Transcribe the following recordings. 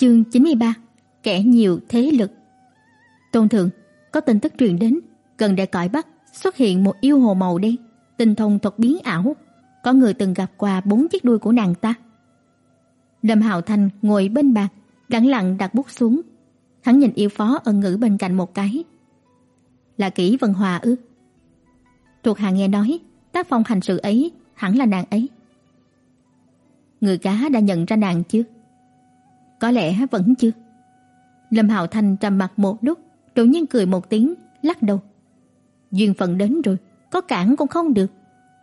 Chương 93: Kẻ nhiều thế lực. Tôn thượng, có tin tức truyền đến, gần đại cõi Bắc xuất hiện một yêu hồ màu đen, tinh thông thuật biến ảo, có người từng gặp qua bốn chiếc đuôi của nàng ta. Lâm Hạo Thành ngồi bên bàn, lặng lặng đặt bút xuống. Hắn nhìn yêu phó ân ngữ bên cạnh một cái. Là kỹ Vân Hòa ư? Thuộc hạ nghe nói, tác phong hành sự ấy hẳn là nàng ấy. Người cá đã nhận ra nàng chưa? Có lẽ vẫn chưa. Lâm Hạo Thành trầm mặt một lúc, đột nhiên cười một tiếng, lắc đầu. Duyên phận đến rồi, có cản cũng không được,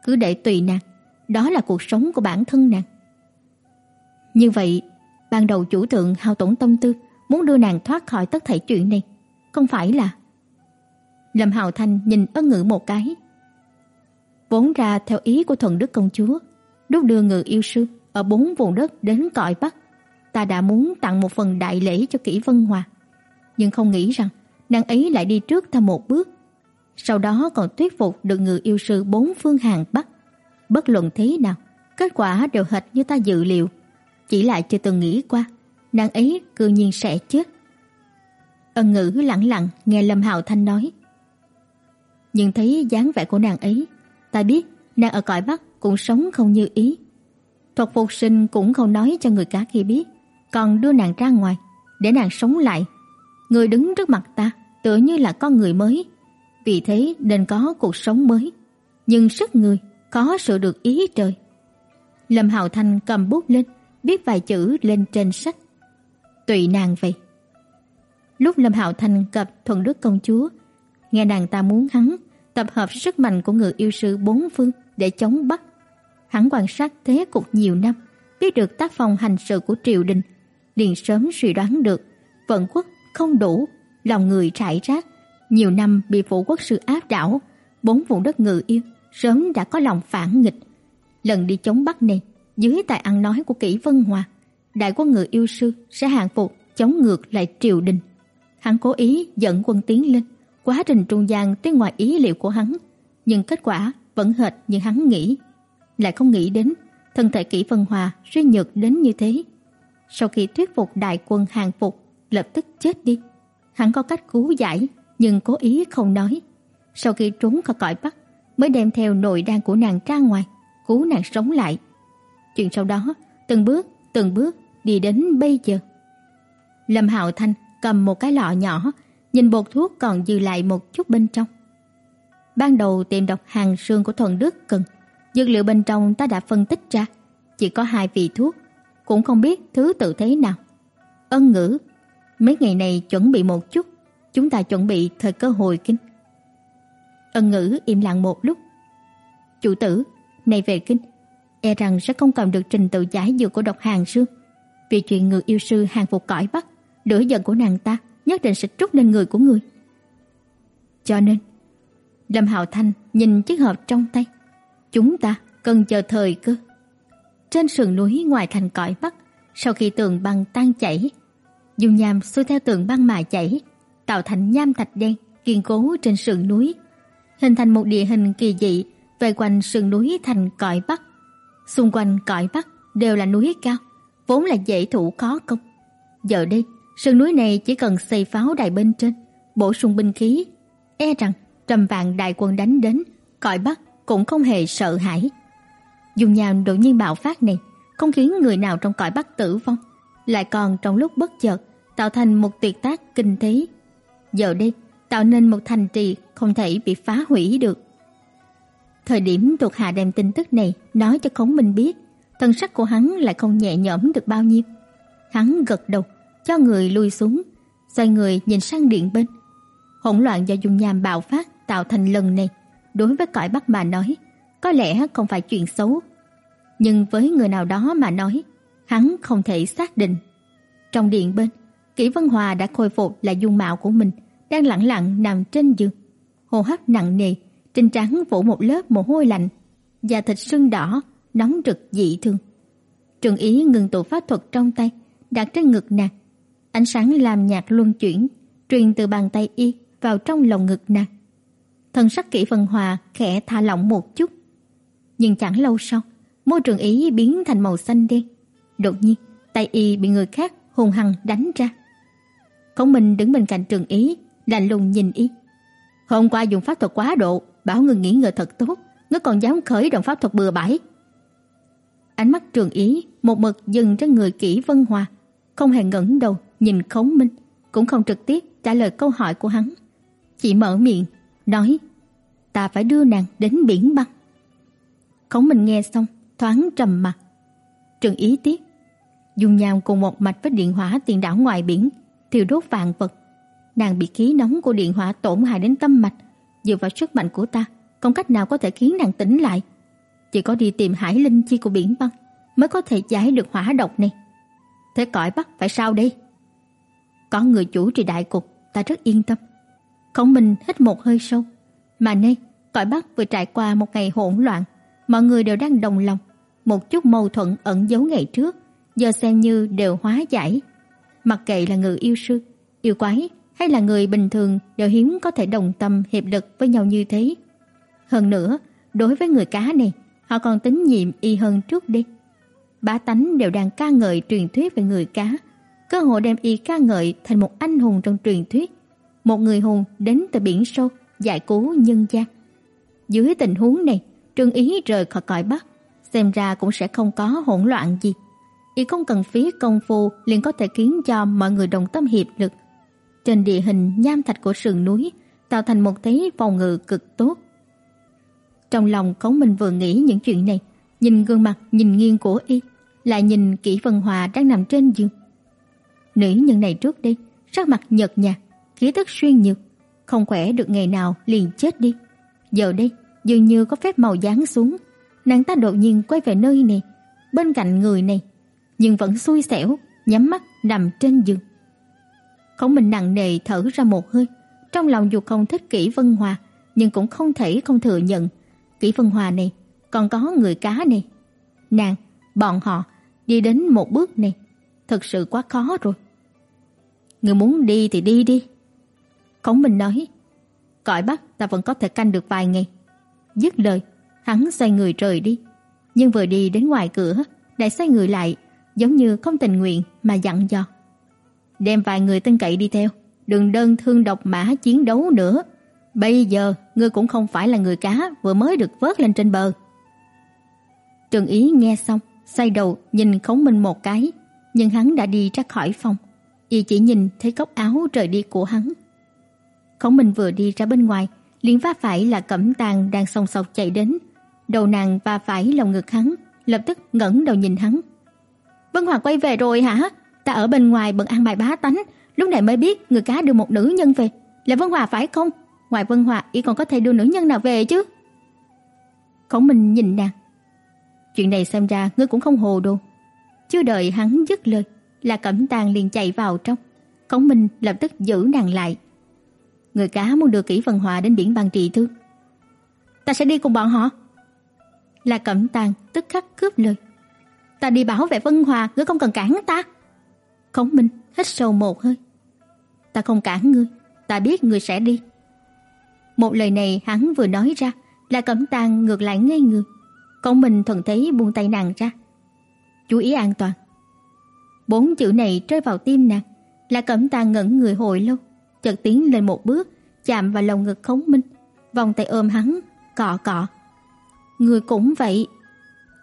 cứ để tùy nàng, đó là cuộc sống của bản thân nàng. Như vậy, ban đầu chủ thượng hao tổn tâm tư, muốn đưa nàng thoát khỏi tất thảy chuyện này, không phải là Lâm Hạo Thanh nhìn ân ngữ một cái. Vốn ra theo ý của thuần đức công chúa, lúc đưa ngự yêu sư ở bốn vùng đất đến cõi Bắc, ta đã muốn tặng một phần đại lễ cho Kỷ Vân Hòa, nhưng không nghĩ rằng nàng ấy lại đi trước ta một bước, sau đó còn thuyết phục được người yêu sư bốn phương hàng Bắc. Bất luận thế nào, kết quả đều hệt như ta dự liệu, chỉ lại chưa từng nghĩ qua, nàng ấy cư nhiên sẽ chết. Ân Ngữ lặng lặng nghe Lâm Hạo Thanh nói, nhưng thấy dáng vẻ của nàng ấy, ta biết nàng ở cõi Bắc cũng sống không như ý. Thuật phục sinh cũng không nói cho người cá kia biết, còn đưa nàng ra ngoài để nàng sống lại. Người đứng trước mặt ta tựa như là con người mới, vì thế nên có cuộc sống mới. Nhưng sức người có sự được ý trời. Lâm Hạo Thanh cầm bút lên, viết vài chữ lên trên sách. Tùy nàng vậy. Lúc Lâm Hạo Thanh gặp Thuần Đức công chúa, nghe nàng ta muốn hắn tập hợp sức mạnh của người yêu sư bốn phương để chống Bắc. Hắn quan sát thế cục nhiều năm, biết được tác phong hành sự của triều đình, liền sớm suy đoán được vận quốc không đủ, lòng người trải rác, nhiều năm bị phụ quốc sư áp đảo, bốn vùng đất ngự yêu sớm đã có lòng phản nghịch. Lần đi chống Bắc này, dưới tài ăn nói của Kỷ Vân Hòa, đại quân ngự yêu sư sẽ hàng phục chống ngược lại triều đình. Hắn cố ý dẫn quân tiến lên, Quá trình trung gian tuy ngoài ý liệu của hắn, nhưng kết quả vẫn hệt như hắn nghĩ. Lại không nghĩ đến thân thể kỹ vân hòa suy nhược đến như thế. Sau khi thuyết phục đại quân hàng phục, lập tức chết đi. Hắn có cách cứu giải, nhưng cố ý không nói. Sau khi trốn khỏi cõi Bắc, mới đem theo nội đan của nàng ra ngoài, cứu nàng sống lại. Chuyện sau đó, từng bước, từng bước đi đến bây giờ. Lâm Hạo Thanh cầm một cái lọ nhỏ nhìn bột thuốc còn dư lại một chút bên trong. Ban đầu tìm độc hàng xương của Thuần Đức cần, dược liệu bên trong ta đã phân tích ra, chỉ có hai vị thuốc, cũng không biết thứ tự thế nào. Ân ngữ, mấy ngày này chuẩn bị một chút, chúng ta chuẩn bị thời cơ hồi kinh. Ân ngữ im lặng một lúc. Chủ tử, này về kinh, e rằng sẽ không cầm được trình tự giải dược của độc hàng sư. Vì chuyện người yêu sư hàng phục cõi Bắc, lửa giận của nàng ta nhất định sẽ trút lên người của người. Cho nên, Lâm Hạo Thanh nhìn chiếc hộp trong tay. Chúng ta cần chờ thời cơ. Trên sườn núi ngoài thành cõi Bắc, sau khi tường băng tan chảy, dung nham xuôi theo tường băng mà chảy, tạo thành nham thạch đen kiên cố trên sườn núi, hình thành một địa hình kỳ dị vây quanh sườn núi thành cõi Bắc. Xung quanh cõi Bắc đều là núi cao, vốn là dễ thủ khó công. Giờ đây, Sườn núi này chỉ cần xây pháo đài bên trên, bổ sung binh khí, e rằng trăm vạn đại quân đánh đến, cõi Bắc cũng không hề sợ hãi. Dùng nhào đột nhiên bạo phát này, không khiến người nào trong cõi Bắc tử vong, lại còn trong lúc bất chợt tạo thành một tuyệt tác kinh thế. Giờ đây, tạo nên một thành trì không thể bị phá hủy được. Thời điểm thuộc hạ đem tin tức này nói cho Khổng Minh biết, thần sắc của hắn lại không nhẹ nhõm được bao nhiêu. Hắn gật đầu, cho người lui xuống, xoay người nhìn sang điện bên. Hỗn loạn do dung nham bạo phát tạo thành lần này, đối với cõi Bắc mà nói, có lẽ không phải chuyện xấu, nhưng với người nào đó mà nói, hắn không thể xác định. Trong điện bên, Kỷ Vân Hòa đã khôi phục lại dung mạo của mình, đang lặng lặng nằm trên giường, hô hấp nặng nề, trên trán phủ một lớp mồ hôi lạnh, da thịt sưng đỏ, nóng rực dị thường. Trường Ý ngừng tụ pháp thuật trong tay, đặt trên ngực nàng, Ánh sáng làm nhạt luân chuyển, truyền từ bàn tay y vào trong lồng ngực nàng. Thần sắc kỹ vân hòa khẽ thả lỏng một chút. Nhưng chẳng lâu sau, môi trường ý biến thành màu xanh đen. Đột nhiên, tay y bị người khác hung hăng đánh ra. Khổng Minh đứng bên cạnh Trường Ý, lạnh lùng nhìn y. Hôm qua dùng pháp thuật quá độ, bảo ngươi nghỉ ngơi thật tốt, ngươi còn dám khởi động pháp thuật bừa bãi. Ánh mắt Trường Ý một mực dừng trên người Kỷ Vân Hòa, không hề ngẩng đầu nhìn Khổng Minh, cũng không trực tiếp trả lời câu hỏi của hắn, chỉ mở miệng nói: "Ta phải đưa nàng đến biển băng." Khổng Minh nghe xong, thoáng trầm mặt. Trường Ý tiếp: dùng nham cùng một mạch với điện hỏa tiền đảo ngoài biển, thiêu đốt vạn vật. Nàng bị khí nóng của điện hỏa tổn hại đến tâm mạch, dựa vào sức mạnh của ta, không cách nào có thể khiến nàng tỉnh lại. Chỉ có đi tìm hải linh chi của biển băng mới có thể giải được hỏa độc này. Thế cõi Bắc phải sao đây? Có người chủ trì đại cục, ta rất yên tâm. Khổng Minh hít một hơi sâu, mà nay cõi Bắc vừa trải qua một ngày hỗn loạn, mọi người đều đang đồng lòng, một chút mâu thuẫn ẩn giấu ngày trước, giờ xem như đều hóa giải. Mặc kệ là người yêu sư, yêu quái hay là người bình thường đều hiếm có thể đồng tâm hiệp lực với nhau như thế. Hơn nữa, đối với người cá này, họ còn tín nhiệm y hơn trước đi. Bá tánh đều đang ca ngợi truyền thuyết về người cá, cơ hội đem y ca ngợi thành một anh hùng trong truyền thuyết, một người hùng đến từ biển sâu giải cứu nhân gian. Dưới tình huống này, Trương Ý rời khỏi cõi Bắc, xem ra cũng sẽ không có hỗn loạn gì. Y không cần phí công phu liền có thể khiến cho mọi người đồng tâm hiệp lực. Trên địa hình nham thạch của sườn núi tạo thành một thế phòng ngự cực tốt. Trong lòng Khổng Minh vừa nghĩ những chuyện này, nhìn gương mặt nhìn nghiêng của y, lại nhìn Kỷ Vân Hòa đang nằm trên giường. Nữ nhân này trước đây, sắc mặt nhợt nhạt, khí tức suy nhược, không khỏe được ngày nào liền chết đi. Giờ đây, dường như có phép màu giáng xuống, nàng ta đột nhiên quay về nơi này, bên cạnh người này, nhưng vẫn xui xẻo, nhắm mắt nằm trên giường. Khổng Minh nặng nề thở ra một hơi, trong lòng dù không thích Kỷ Vân Hòa, nhưng cũng không thể không thừa nhận, Kỷ Vân Hòa này còn có người cá này. Nàng, bọn họ đi đến một bước này, thật sự quá khó rồi. Người muốn đi thì đi đi. Khổng Minh nói, cõi Bắc ta vẫn có thể canh được vài ngày. Dứt lời, hắn xoay người rời đi, nhưng vừa đi đến ngoài cửa, lại xoay người lại, giống như không tình nguyện mà dặn dò. Đem vài người tin cậy đi theo, đừng đơn thương độc mã chiến đấu nữa. Bây giờ ngươi cũng không phải là người cá vừa mới được vớt lên trên bờ. Trừng Ý nghe xong, xoay đầu nhìn Khổng Minh một cái, nhưng hắn đã đi ra khỏi phòng, y chỉ nhìn thấy góc áo rời đi của hắn. Khổng Minh vừa đi ra bên ngoài, liền va phải là Cẩm Tàng đang song sọc chạy đến, đầu nàng va phải lòng ngực hắn, lập tức ngẩng đầu nhìn hắn. "Vân Hoàng quay về rồi hả? Ta ở bên ngoài bận ăn bài bá tánh, lúc này mới biết người cá đưa một nữ nhân về, là Vân Hòa phải không? Ngoài Vân Hòa, y còn có thể đưa nữ nhân nào về chứ?" Khổng Minh nhìn nàng. "Chuyện này xem ra ngươi cũng không hồ đồ." Chưa đợi hắn dứt lời, là Cẩm Tàng liền chạy vào trong. Khổng Minh lập tức giữ nàng lại. Người cá muốn đưa Kỷ Vân Hòa đến biển băng trị thương. Ta sẽ đi cùng bọn họ. Là Cẩm Tang tức khắc cướp lời. Ta đi bảo vệ Vân Hòa, ngươi không cần cản ta. Khổng Minh hít sâu một hơi. Ta không cản ngươi, ta biết ngươi sẽ đi. Một lời này hắn vừa nói ra, là Cẩm Tang ngược lại ngây người. Khổng Minh thuận thấy buông tay nàng ra. Chú ý an toàn. Bốn chữ này rơi vào tim nàng, là Cẩm Tang ngẩn người hồi lâu, chợt tiến lên một bước, chạm vào lồng ngực Khổng Minh, vòng tay ôm hắn, cọ cọ. Người cũng vậy.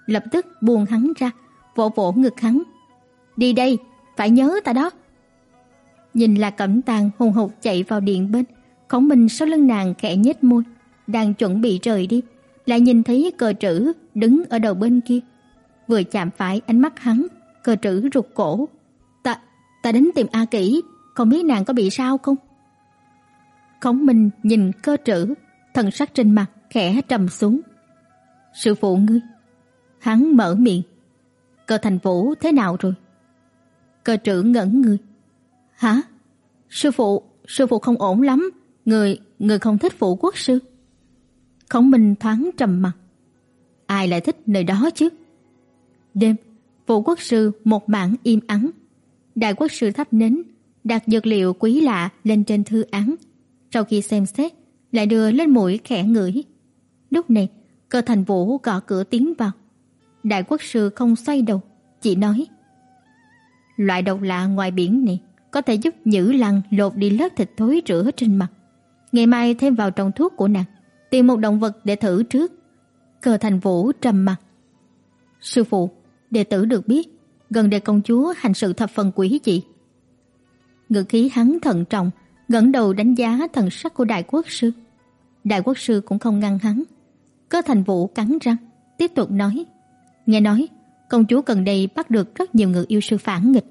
Lập tức buông hắn ra, vỗ vỗ ngực hắn. Đi đây, phải nhớ ta đó. Nhìn là Cẩm Tàng hùng hục chạy vào điện bên, Khổng Minh sau lưng nàng khẽ nhếch môi, đang chuẩn bị rời đi, lại nhìn thấy cờ trữ đứng ở đầu bên kia. Vừa chạm phải ánh mắt hắn, cờ trữ rụt cổ. Ta, ta đến tìm A Kỷ, không biết nàng có bị sao không? Khổng Minh nhìn cơ trữ, thần sắc trên mặt khẽ trầm xuống. Sư phụ ngươi. Hắn mở miệng. Cơ thành vũ thế nào rồi? Cơ trưởng ngẩn người. Hả? Sư phụ, sư phụ không ổn lắm. Người, người không thích phụ quốc sư. Khổng Minh thoáng trầm mặt. Ai lại thích nơi đó chứ? Đêm, phụ quốc sư một mảng im ắng. Đại quốc sư thắp nến, đặt dược liệu quý lạ lên trên thư án. Sau khi xem xét, lại đưa lên mũi khẽ ngửi. Lúc này, cơ thành vũ gõ cửa tiến vào. Đại quốc sư không xoay đầu, chỉ nói. Loại độc lạ ngoài biển này có thể giúp Nhữ Lăng lột đi lớp thịt thối rữa trên mặt. Ngày mai thêm vào trong thuốc của nàng, tìm một động vật để thử trước. Cơ Thành Vũ trầm mặt. Sư phụ, đệ tử được biết, gần đây công chúa hành sự thập phần quý dị. Ngữ khí hắn thận trọng, ngẩng đầu đánh giá thần sắc của đại quốc sư. Đại quốc sư cũng không ngăn hắn. Cơ Thành Vũ cắn răng, tiếp tục nói: "Nghe nói, công chúa gần đây bắt được rất nhiều người yêu sư phản nghịch,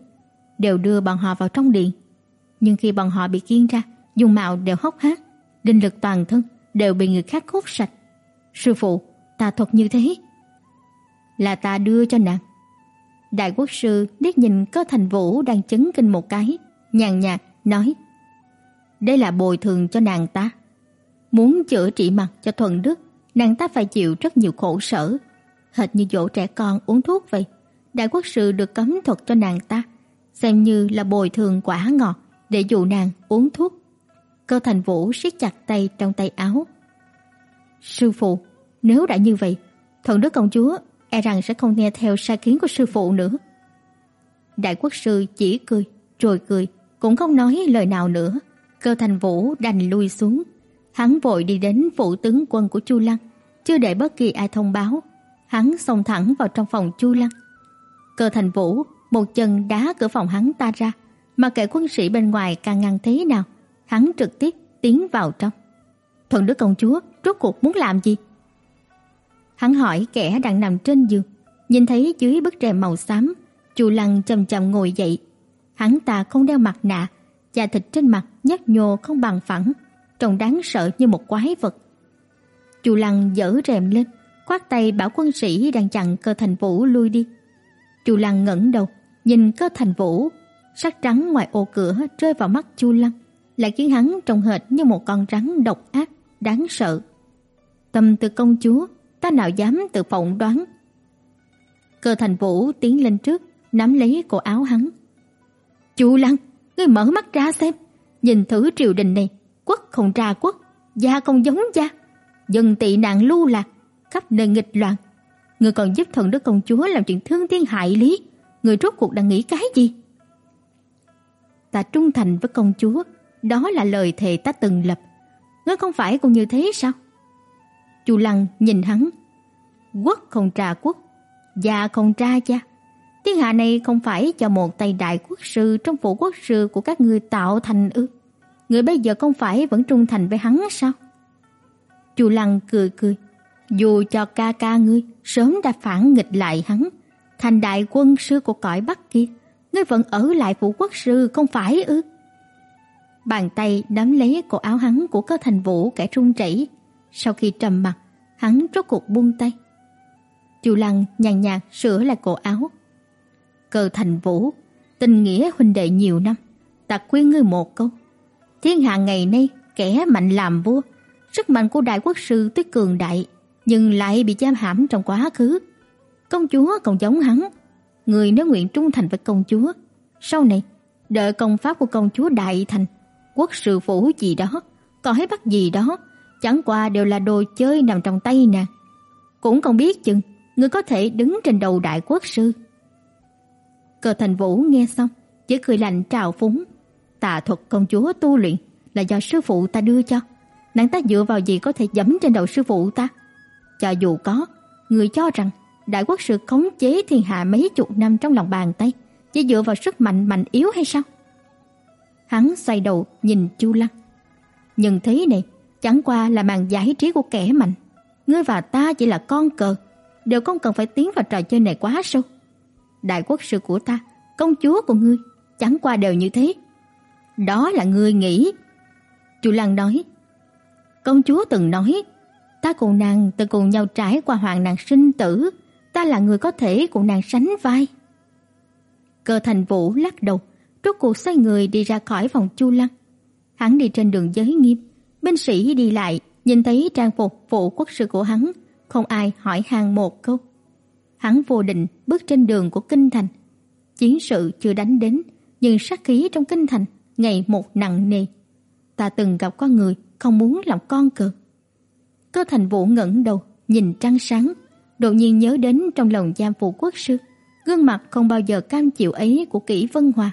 đều đưa bọn họ vào trong điện. Nhưng khi bọn họ bị kiêng ra, dung mạo đều hốc hác, linh lực toàn thân đều bị người khác hút sạch. Sư phụ, ta thuật như thế, là ta đưa cho nàng." Đại quốc sư liếc nhìn Cơ Thành Vũ đang chấn kinh một cái, nhàn nhạt nói: "Đây là bồi thường cho nàng ta. Muốn chữa trị mặt cho thuần đức, nàng ta phải chịu rất nhiều khổ sở, hệt như dỗ trẻ con uống thuốc vậy. Đại quốc sư được cấm thuật cho nàng ta, xem như là bồi thường quả ngọt để dụ nàng uống thuốc." Cơ Thành Vũ siết chặt tay trong tay áo. "Sư phụ, nếu đã như vậy, thần đức công chúa e rằng sẽ không nghe theo sai kiến của sư phụ nữa." Đại quốc sư chỉ cười, rồi cười, cũng không nói lời nào nữa. Cơ Thành Vũ đành lui xuống. Hắn vội đi đến phủ tướng quân của Chu Lăng, chưa để bất kỳ ai thông báo, hắn xông thẳng vào trong phòng Chu Lăng. Cơ Thành Vũ một chân đá cửa phòng hắn ta ra, mà kệ quân sĩ bên ngoài càng ngăn thế nào, hắn trực tiếp tiến vào trong. Thuận đức công chúa rốt cuộc muốn làm gì? Hắn hỏi kẻ đang nằm trên giường, nhìn thấy dưới bức rèm màu xám, Chu Lăng chậm chậm ngồi dậy. Hắn ta không đeo mặt nạ, da thịt trên mặt nhấp nhô không bằng phẳng, trông đáng sợ như một quái vật. Chu Lăng giở rèm lên, khoát tay bảo quân sĩ đang chặn cơ thành vũ lui đi. Chu Lăng ngẩng đầu, nhìn cơ thành vũ, sắc trắng ngoài ô cửa rơi vào mắt Chu Lăng, lại khiến hắn trông hệt như một con rắn độc ác, đáng sợ. Tâm tư công chúa, ta nào dám tự phỏng đoán. Cơ thành vũ tiến lên trước, nắm lấy cổ áo hắn. Chu Lăng, ngươi mở mắt ra xem, nhìn thử triều đình này, quốc không ra quốc, gia không giống gia, dân tị nạn lưu lạc, khắp nơi nghịch loạn. Ngươi còn giúp thần đức công chúa làm chuyện thương thiên hại lý, ngươi rốt cuộc đang nghĩ cái gì? Ta trung thành với công chúa, đó là lời thề ta từng lập. Ngươi không phải cũng như thế sao? Chu Lăng nhìn hắn, quốc không trà quốc, gia không tra gia. Thiên hạ này không phải cho một tay đại quốc sư trong phủ quốc sư của các ngươi tạo thành ư? Người bây giờ không phải vẫn trung thành với hắn sao? Chu Lăng cười cười, dù cho ca ca ngươi sớm đã phản nghịch lại hắn, thành đại quân sư của cõi Bắc kia, ngươi vẫn ở lại phủ quốc sư không phải ư? Bàn tay nắm lấy cổ áo hắn của Cơ Thành Vũ kẻ trung chảy, sau khi trầm mặt, hắn rốt cuộc buông tay. Chu Lăng nhàn nhạt sửa lại cổ áo. Cơ Thành Vũ, tình nghĩa huynh đệ nhiều năm, ta khuyên ngươi một câu. Thiên hạ ngày nay kẻ mạnh làm vua, sức mạnh của đại quốc sư tuy cường đại, nhưng lại bị giam hãm trong quá khứ. Công chúa còn giống hắn, người nếu nguyện trung thành với công chúa, sau này đợi công pháp của công chúa đại thành, quốc sư phủ gì đó, cõi bắt gì đó, chẳng qua đều là đồ chơi nằm trong tay nàng. Cũng không biết chừng người có thể đứng trên đầu đại quốc sư. Cơ Thành Vũ nghe xong, chỉ cười lạnh trào phúng, tà thuật công chúa tu luyện là do sư phụ ta đưa cho. Nàng ta dựa vào gì có thể dẫm trên đầu sư phụ ta? Cho dù có, người cho rằng đại quốc sư khống chế thiên hạ mấy chục năm trong lòng bàn tay, chỉ dựa vào sức mạnh mạnh yếu hay sao? Hắn xoay đầu nhìn Chu Lăng. Nhưng thế này chẳng qua là màn giải trí của kẻ mạnh. Ngươi và ta chỉ là con cờ, đều không cần phải tiến vào trò chơi này quá sâu. Đại quốc sư của ta, công chúa của ngươi, chẳng qua đều như thế. Đó là ngươi nghĩ. Chu Lăng nói. Công chúa từng nói, ta cùng nàng từng cùng nhau trải qua hoàng nàng sinh tử, ta là người có thể cùng nàng sánh vai. Cơ Thành Vũ lắc đầu, rốt cuộc xoay người đi ra khỏi phòng Chu Lăng. Hắn đi trên đường giới nghiêm, binh sĩ đi lại, nhìn thấy trang phục phụ quốc sư của hắn, không ai hỏi han một câu. Hắn vô định bước trên đường của kinh thành. Chiến sự chưa đánh đến, nhưng sát khí trong kinh thành ngày một nặng nề. Ta từng gặp có người không muốn làm con cờ. Cơ Thành Vũ ngẩng đầu, nhìn trăng sáng, đột nhiên nhớ đến trong lòng giam phụ quốc sư, gương mặt không bao giờ cam chịu ấy của Kỷ Vân Hòa.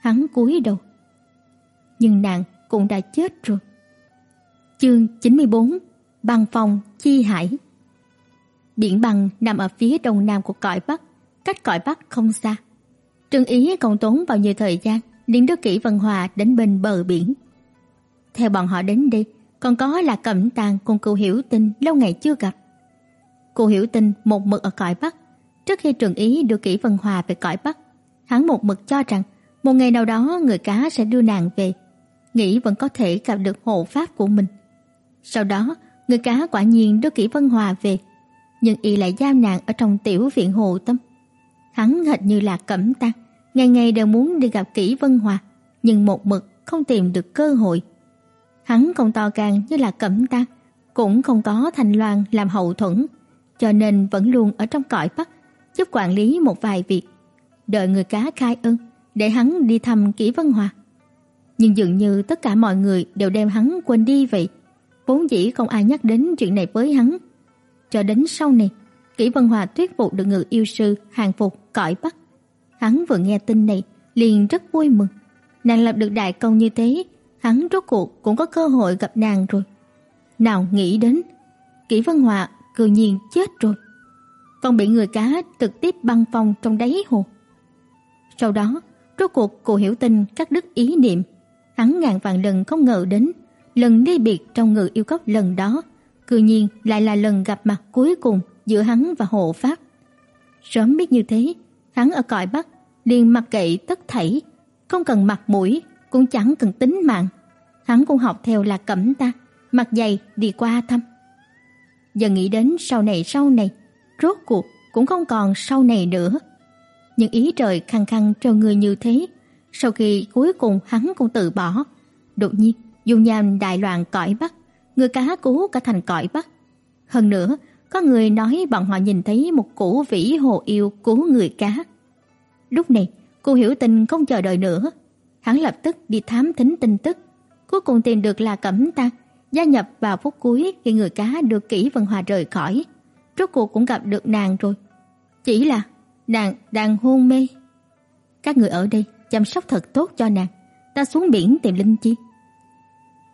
Hắn cúi đầu. Nhưng nàng cũng đã chết rồi. Chương 94: Băng phòng chi hải. Biển băng nằm ở phía đông nam của cõi Bắc, cách cõi Bắc không xa. Trương Ý còn tốn bao nhiêu thời gian liền đưa Kỷ Vân Hòa đến bên bờ biển. Theo bọn họ đến đi, còn có là Cẩm Tàng cùng Cù Hiểu Tinh lâu ngày chưa gặp. Cù Hiểu Tinh một mực ở cõi Bắc, trước khi trường Ý đưa Kỷ Vân Hòa về cõi Bắc, hắn một mực cho rằng một ngày nào đó người cá sẽ đưa nàng về, nghĩ vẫn có thể gặp được hộ pháp của mình. Sau đó, người cá quả nhiên đưa Kỷ Vân Hòa về, nhưng y lại giam nàng ở trong tiểu viện Hồ Tâm. Hắn hệt như là cẩm tăng, ngày ngày đều muốn đi gặp Kỷ Vân Hòa, nhưng một mực không tìm được cơ hội. Hắn không to gan như là cẩm Tang, cũng không có Thành Loan làm hậu thuẫn, cho nên vẫn luôn ở trong cõi Bắc, giúp quản lý một vài việc, đợi người cá khai ân để hắn đi thăm Kỷ Vân Hòa. Nhưng dường như tất cả mọi người đều đem hắn quên đi vậy. Vốn dĩ không ai nhắc đến chuyện này với hắn. Cho đến sau này, Kỷ Vân Hòa thuyết phục được người yêu sư hàng phục cõi Bắc. Hắn vừa nghe tin này, liền rất vui mừng. Nàng lập được đại công như thế, hắn rốt cuộc cũng có cơ hội gặp nàng rồi. Nào nghĩ đến, Kỷ Vân họa cư nhiên chết rồi. Còn bị người cá trực tiếp băng phong trong đáy hồ. Sau đó, rốt cuộc cô hiểu tin các đức ý niệm. Hắn ngàn vạn lần không ngờ đến, lần đi biệt trong người yêu cốc lần đó, cư nhiên lại là lần gặp mặt cuối cùng giữa hắn và hộ pháp. Sớm biết như thế, hắn ở cõi Bắc liền mặc kệ tất thảy, không cần mặt mũi, cũng chẳng cần tính mạng. Hắn cũng học theo là cẩm ta, mặt dày đi qua thăm. Giờ nghĩ đến sau này sau này, rốt cuộc cũng không còn sau này nữa. Nhưng ý trời khăng khăng treo người như thế, sau khi cuối cùng hắn cũng tự bỏ. Đột nhiên, dung nham đại loạn cõi Bắc, người cá cứu cả thành cõi Bắc. Hơn nữa, có người nói bọn họ nhìn thấy một củ vĩ hồ yêu cứu người cá. Lúc này, cô hiểu tình không chờ đợi nữa. Hắn lập tức đi thám thính tin tức. Cuối cùng tìm được là Cẩm ta gia nhập vào phút cuối khi người cá được kỹ Vân Hòa rời khỏi. Rốt cuộc cũng gặp được nàng rồi. Chỉ là nàng đang hôn mê. Các người ở đây chăm sóc thật tốt cho nàng. Ta xuống biển tìm Linh Chi.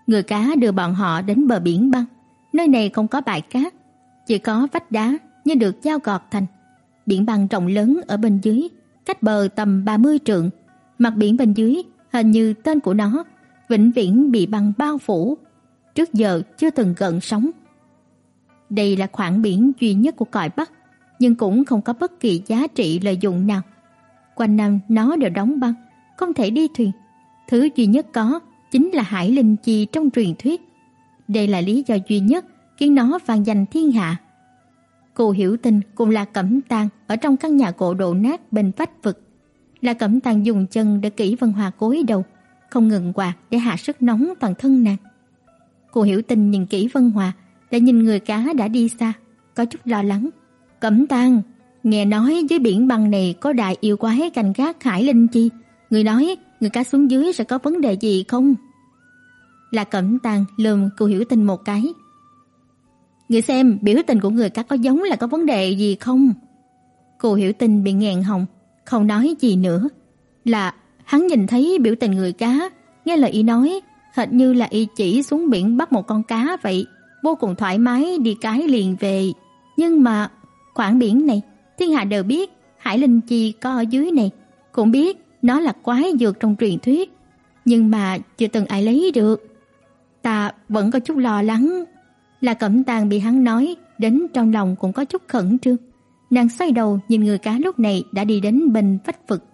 Người cá đưa bọn họ đến bờ biển băng. Nơi này không có bãi cát, chỉ có vách đá như được giao gọt thành. Biển băng rộng lớn ở bên dưới, cách bờ tầm 30 trượng. Mặt biển bên dưới hình như tên của nó, vĩnh viễn bị băng bao phủ, trước giờ chưa từng gợn sóng. Đây là khoảng biển duy nhất của cõi Bắc, nhưng cũng không có bất kỳ giá trị lợi dụng nào. Quanh năm nó đều đóng băng, không thể đi thuyền. Thứ duy nhất có chính là hải linh chi trong truyền thuyết. Đây là lý do duy nhất khiến nó vang danh thiên hạ. Cô hiểu tình cùng là Cẩm Tang ở trong căn nhà cổ đổ nát bên vách vực. Là Cẩm Tang dùng chân để kỹ Vân Hòa cúi đầu, không ngừng quạt để hạ sức nóng toàn thân nàng. Cô hiểu tình nhìn kỹ Vân Hòa, lại nhìn người cá đã đi xa, có chút lo lắng. Cẩm Tang, nghe nói dưới biển băng này có đại yêu quái canh gác hải linh chi, người nói người cá xuống dưới sẽ có vấn đề gì không? Là Cẩm Tang lườm cô hiểu tình một cái, Người xem biểu tình của người cá có giống là có vấn đề gì không? Cô hiểu tình bị nghẹn họng, không nói gì nữa. Là hắn nhìn thấy biểu tình người cá, nghe lời y nói, hệt như là y chỉ xuống biển bắt một con cá vậy, vô cùng thoải mái đi cái liền về. Nhưng mà khoảng biển này, thiên hạ đều biết Hải Linh Chi có ở dưới này, cũng biết nó là quái dược trong truyền thuyết, nhưng mà chưa từng ai lấy được. Ta vẫn có chút lo lắng là Cẩm Tàng bị hắn nói, đến trong lòng cũng có chút khẩn trương. Nàng xoay đầu nhìn người cá lúc này đã đi đến bên vách vực.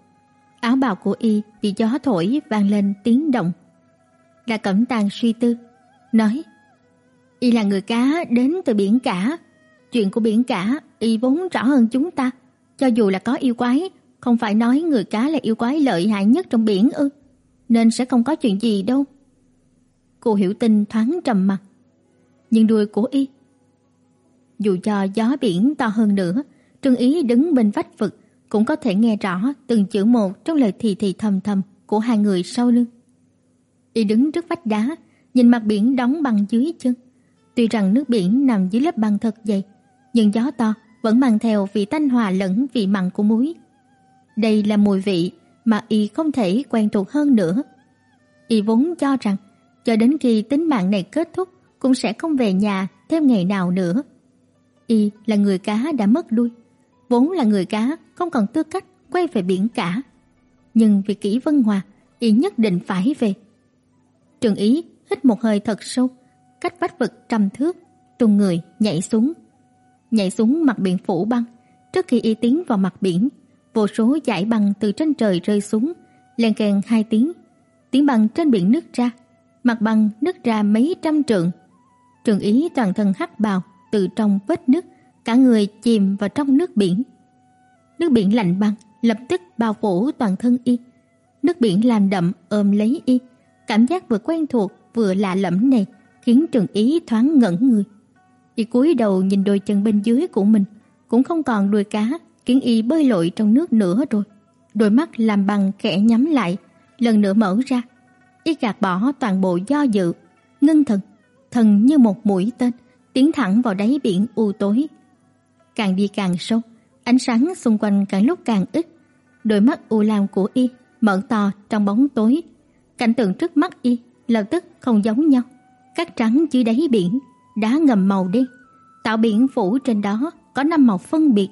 Áo bào của y bị gió thổi vang lên tiếng động. Là Cẩm Tàng suy tư, nói: "Y là người cá đến từ biển cả, chuyện của biển cả y vốn rõ hơn chúng ta, cho dù là có yêu quái, không phải nói người cá là yêu quái lợi hại nhất trong biển ư, nên sẽ không có chuyện gì đâu." Cô Hiểu Tinh thoáng trầm mặt, nhưng đuôi của y. Dù cho gió biển to hơn nữa, Trương Ý đứng bên vách vực cũng có thể nghe rõ từng chữ một trong lời thì thì thầm thầm của hai người sau lưng. Y đứng trước vách đá, nhìn mặt biển đóng băng dưới chân. Tuy rằng nước biển nằm dưới lớp băng thật dày, nhưng gió to vẫn mang theo vị tanh hòa lẫn vị mặn của muối, đây là mùi vị mà y không thể quen thuộc hơn nữa. Y vốn cho rằng cho đến khi tính mạng này kết thúc cũng sẽ không về nhà thêm ngày nào nữa. Y là người cá đã mất đuôi, vốn là người cá không còn tư cách quay về biển cả. Nhưng vì kỹ Vân Hòa, y nhất định phải về. Trường Ý hít một hơi thật sâu, cách vách vực trăm thước, tung người nhảy xuống. Nhảy xuống mặt biển phủ băng, trước khi y tiến vào mặt biển, vô số dải băng từ trên trời rơi xuống, len keng hai tiếng. Tiếng băng trên biển nứt ra, mặt băng nứt ra mấy trăm trượng. Trường Ý toàn thân hắc bào từ trong vết nứt, cả người chìm vào trong nước biển. Nước biển lạnh băng lập tức bao phủ toàn thân y. Nước biển làm đậm ôm lấy y, cảm giác vừa quen thuộc vừa lạ lẫm này khiến Trường Ý thoáng ngẩn người. Y cúi đầu nhìn đôi chân bên dưới của mình, cũng không còn đuôi cá, khiến y bơi lội trong nước nữa rồi. Đôi mắt làm bằng khẽ nhắm lại, lần nữa mở ra. Y gạt bỏ toàn bộ do dự, ngưng thần, thần như một mũi tên, tiến thẳng vào đáy biển u tối. Càng đi càng sâu, ánh sáng xung quanh càng lúc càng ít. Đôi mắt u lam của y mở to trong bóng tối. Cảnh tượng trước mắt y lập tức không giống nhau. Cát trắng dưới đáy biển, đá ngầm màu đen, tạo biển phủ trên đó có năm màu phân biệt.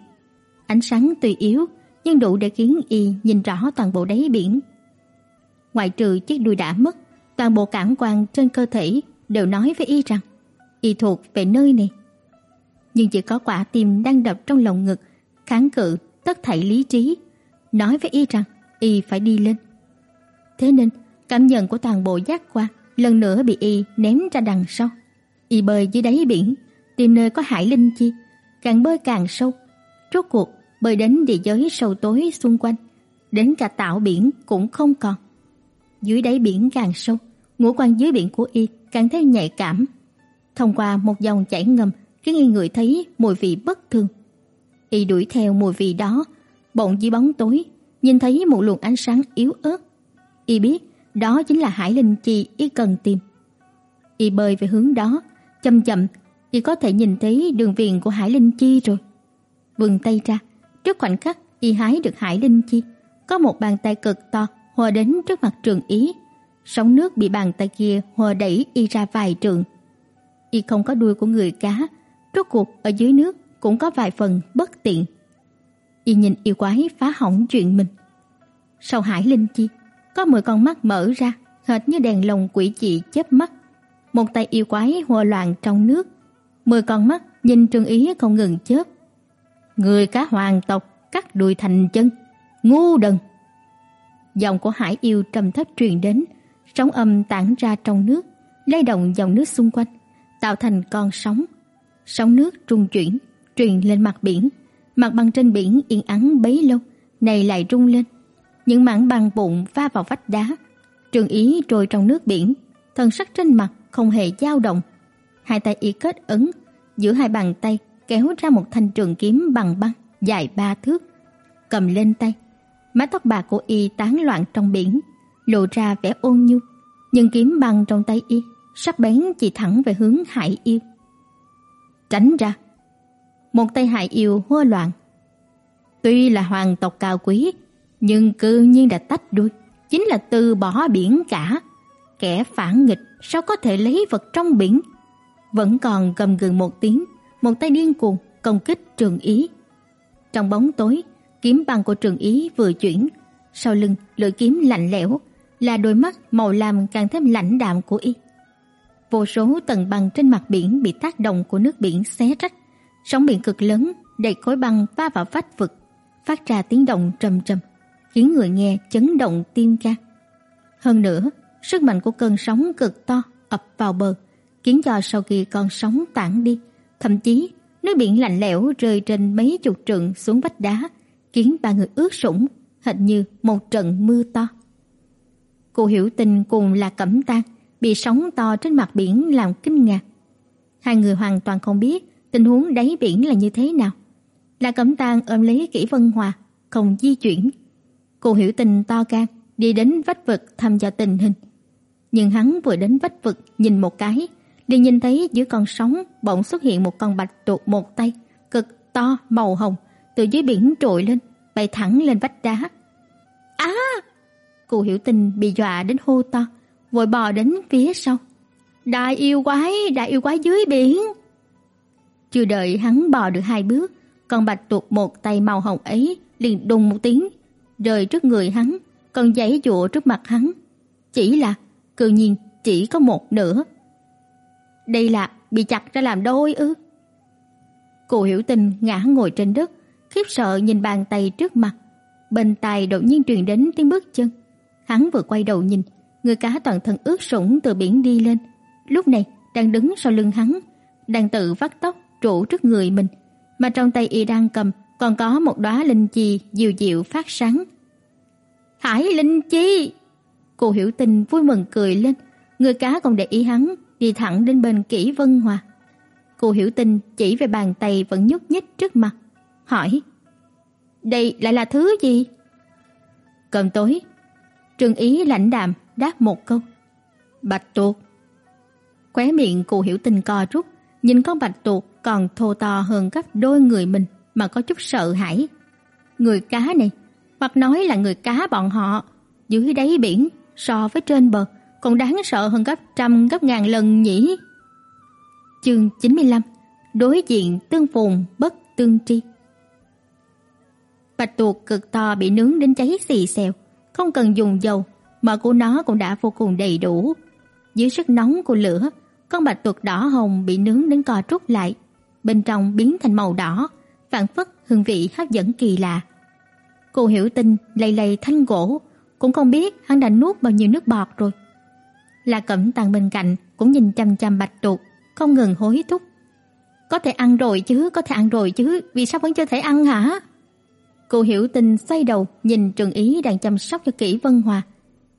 Ánh sáng tuy yếu nhưng đủ để khiến y nhìn rõ toàn bộ đáy biển. Ngoại trừ chiếc đuôi đã mất, toàn bộ cảm quan trên cơ thể đều nói với y rằng y thuộc về nơi này. Nhưng chỉ có quả tim đang đập trong lồng ngực, kháng cự tất thảy lý trí, nói với y rằng y phải đi lên. Thế nên, cảm nhận của toàn bộ giác quan lần nữa bị y ném ra đằng sau. Y bơi dưới đáy biển, tìm nơi có hải linh chi, càng bơi càng sâu. Rốt cuộc bơi đến địa giới sâu tối xung quanh, đến cả tạo biển cũng không còn. Dưới đáy biển càng sâu, ngũ quan dưới biển của y càng thêm nhạy cảm. Thông qua một dòng chảy ngầm, khiến y người thấy mùi vị bất thường. Y đuổi theo mùi vị đó, bỗng dưới bóng tối, nhìn thấy một luồng ánh sáng yếu ớt. Y biết đó chính là hải linh chi y cần tìm. Y bơi về hướng đó, chậm chậm, y có thể nhìn thấy đường viền của hải linh chi rồi. Vươn tay ra, trước khoảnh khắc y hái được hải linh chi, có một bàn tay cực to hòa đến trước mặt Trường Ý. Sóng nước bị bàn tay kia hòa đẩy y ra vài trượng. Y không có đuôi của người cá, rốt cuộc ở dưới nước cũng có vài phần bất tiện. Y nhìn yêu quái phá hỏng chuyện mình. Sau hải linh chi, có 10 con mắt mở ra, hệt như đèn lồng quỷ dị chớp mắt. Một tay yêu quái hòa loạn trong nước, 10 con mắt nhìn Trương Ý không ngừng chớp. Người cá hoàng tộc cắt đuôi thành chân, ngu đần. Giọng của hải yêu trầm thấp truyền đến, sóng âm tản ra trong nước, lay động dòng nước xung quanh, tạo thành con sóng. Sóng nước trung chuyển, truyền lên mặt biển. Mặt băng trên biển yên ắng bấy lâu, này lại rung lên. Những mảng băng bụng va vào vách đá. Trường ý trôi trong nước biển, thần sắc trên mặt không hề dao động. Hai tay y kết ấn, giữa hai bàn tay kéo ra một thanh trường kiếm bằng băng dài ba thước, cầm lên tay. Mái tóc bạc của y tán loạn trong biển, lộ ra vẻ ôn nhu, nhưng kiếm băng trong tay y sắc bén chỉ thẳng về hướng Hải Yêu. Tránh ra. Một tay Hải Yêu hô loạn. Tuy là hoàng tộc cao quý, nhưng cư nhiên đã tách đuôi, chính là từ bỏ biển cả. Kẻ phản nghịch sao có thể lấy vật trong biển? Vẫn còn gầm gừ một tiếng, một tay điên cuồng công kích Trường Ý. Trong bóng tối, kiếm băng của Trường Ý vừa chuyển, sau lưng lưỡi kiếm lạnh lẽo, là đôi mắt màu lam càng thêm lãnh đạm của y. Vô số tầng băng trên mặt biển bị tác động của nước biển xé rách, sóng biển cực lớn đẩy khối băng va vào vách vực, phát ra tiếng động trầm trầm, khiến người nghe chấn động tim gan. Hơn nữa, sức mạnh của cơn sóng cực to ập vào bờ, khiến cho sau khi con sóng tản đi, thậm chí nước biển lạnh lẽo rơi trên mấy chục trượng xuống vách đá, khiến ba người ướt sũng, hệt như một trận mưa to. Cô hiểu tình cùng là Cẩm Tang bị sóng to trên mặt biển làm kinh ngạc. Hai người hoàn toàn không biết tình huống đáy biển là như thế nào. Là Cẩm Tang ôm lấy Kỷ Vân Hòa, không di chuyển. Cô hiểu tình to gan, đi đến vách vực thăm dò tình hình. Nhưng hắn vừa đến vách vực nhìn một cái, liền nhìn thấy dưới con sóng bỗng xuất hiện một con bạch tuộc một tay, cực to màu hồng, từ dưới biển trồi lên, bay thẳng lên vách đá. Á! À! Cụ Hiểu Tình bị dọa đến hô to, vội bò đến phía sau. Đại yêu quái, đại yêu quái dưới biển. Chưa đợi hắn bò được hai bước, con bạch tuộc một tay màu hồng ấy liền đùng một tiếng, rơi trước người hắn, còn giãy giụa trước mặt hắn. Chỉ là, cự nhiên chỉ có một nửa. Đây là bị chặt ra làm đôi ư? Cô Hiểu Tình ngã ngồi trên đất, khiếp sợ nhìn bàn tay trước mặt. Bên tai đột nhiên truyền đến tiếng bước chân. Hắn vừa quay đầu nhìn, người cá toàn thân ướt sũng từ biển đi lên, lúc này đang đứng sau lưng hắn, đang tự vắt tóc trụ trước người mình, mà trong tay y đang cầm còn có một đóa linh chi dịu dịu phát sáng. "Hải linh chi!" Cô Hiểu Tình vui mừng cười lên, người cá còn để ý hắn, đi thẳng đến bên Kỷ Vân Hòa. Cô Hiểu Tình chỉ về bàn tay vẫn nhúc nhích trước mặt, hỏi: "Đây lại là thứ gì?" Cơm tối, Trương Ý lãnh đạm đáp một câu: "Bạch tuộc." Khóe miệng cụ Hiểu Tình co rút, nhìn con bạch tuộc còn thô to hơn gấp đôi người mình mà có chút sợ hãi. Người cá này, hoặc nói là người cá bọn họ, dưới đáy biển so với trên bờ còn đáng sợ hơn gấp trăm gấp ngàn lần nhỉ. Chương 95: Đối diện tương phùng bất tương tri. Bạch tuộc cực to bị nướng đến cháy xì xèo, không cần dùng dầu, mà của nó cũng đã vô cùng đầy đủ. Dưới sức nóng của lửa, con bạch tuộc đỏ hồng bị nướng đến co rút lại, bên trong biến thành màu đỏ, phản phất hương vị hấp dẫn kỳ lạ. Cô Hiểu Tinh lay lay thanh gỗ, cũng không biết hắn đã nuốt bao nhiêu nước bọt rồi. La Cẩm Tàng bên cạnh cũng nhìn chăm chăm bạch tuộc, không ngừng hối thúc. Có thể ăn rồi chứ, có thể ăn rồi chứ, vì sao vẫn chưa thể ăn hả? Cô Hiểu tình xoay đầu nhìn Trường Ý đang chăm sóc cho Kỷ Vân Hòa.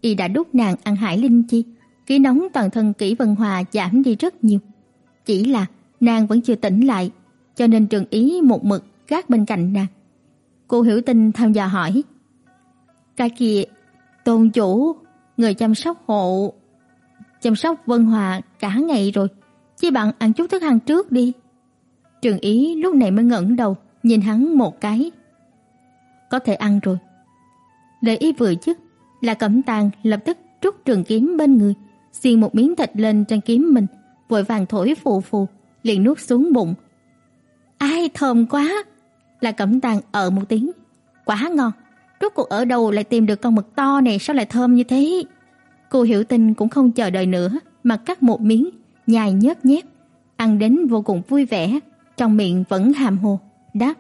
Y đã đút nàng ăn hải linh chi, khí nóng toàn thân Kỷ Vân Hòa giảm đi rất nhiều. Chỉ là nàng vẫn chưa tỉnh lại, cho nên Trường Ý một mực gác bên cạnh nàng. Cô Hiểu tình tham gia hỏi: "Cái kia, tôn chủ, người chăm sóc hộ, chăm sóc Vân Hòa cả ngày rồi, chỉ bạn ăn chút thức ăn trước đi." Trường Ý lúc này mới ngẩng đầu, nhìn hắn một cái. Có thể ăn rồi. Lời ý vừa dứt, là Cẩm Tàng lập tức rút trường kiếm bên người, xiên một miếng thịt lên trên kiếm mình, vội vàng thổi phù phù, liền nuốt xuống bụng. Ai thơm quá! Là Cẩm Tàng ở một tiếng. Quá ngon! Rốt cuộc ở đâu lại tìm được con mực to này sao lại thơm như thế? Cô Hiểu Tình cũng không chờ đợi nữa, mà cắt một miếng, nhai nhớt nhép, ăn đến vô cùng vui vẻ, trong miệng vẫn hàm hồ, đáp: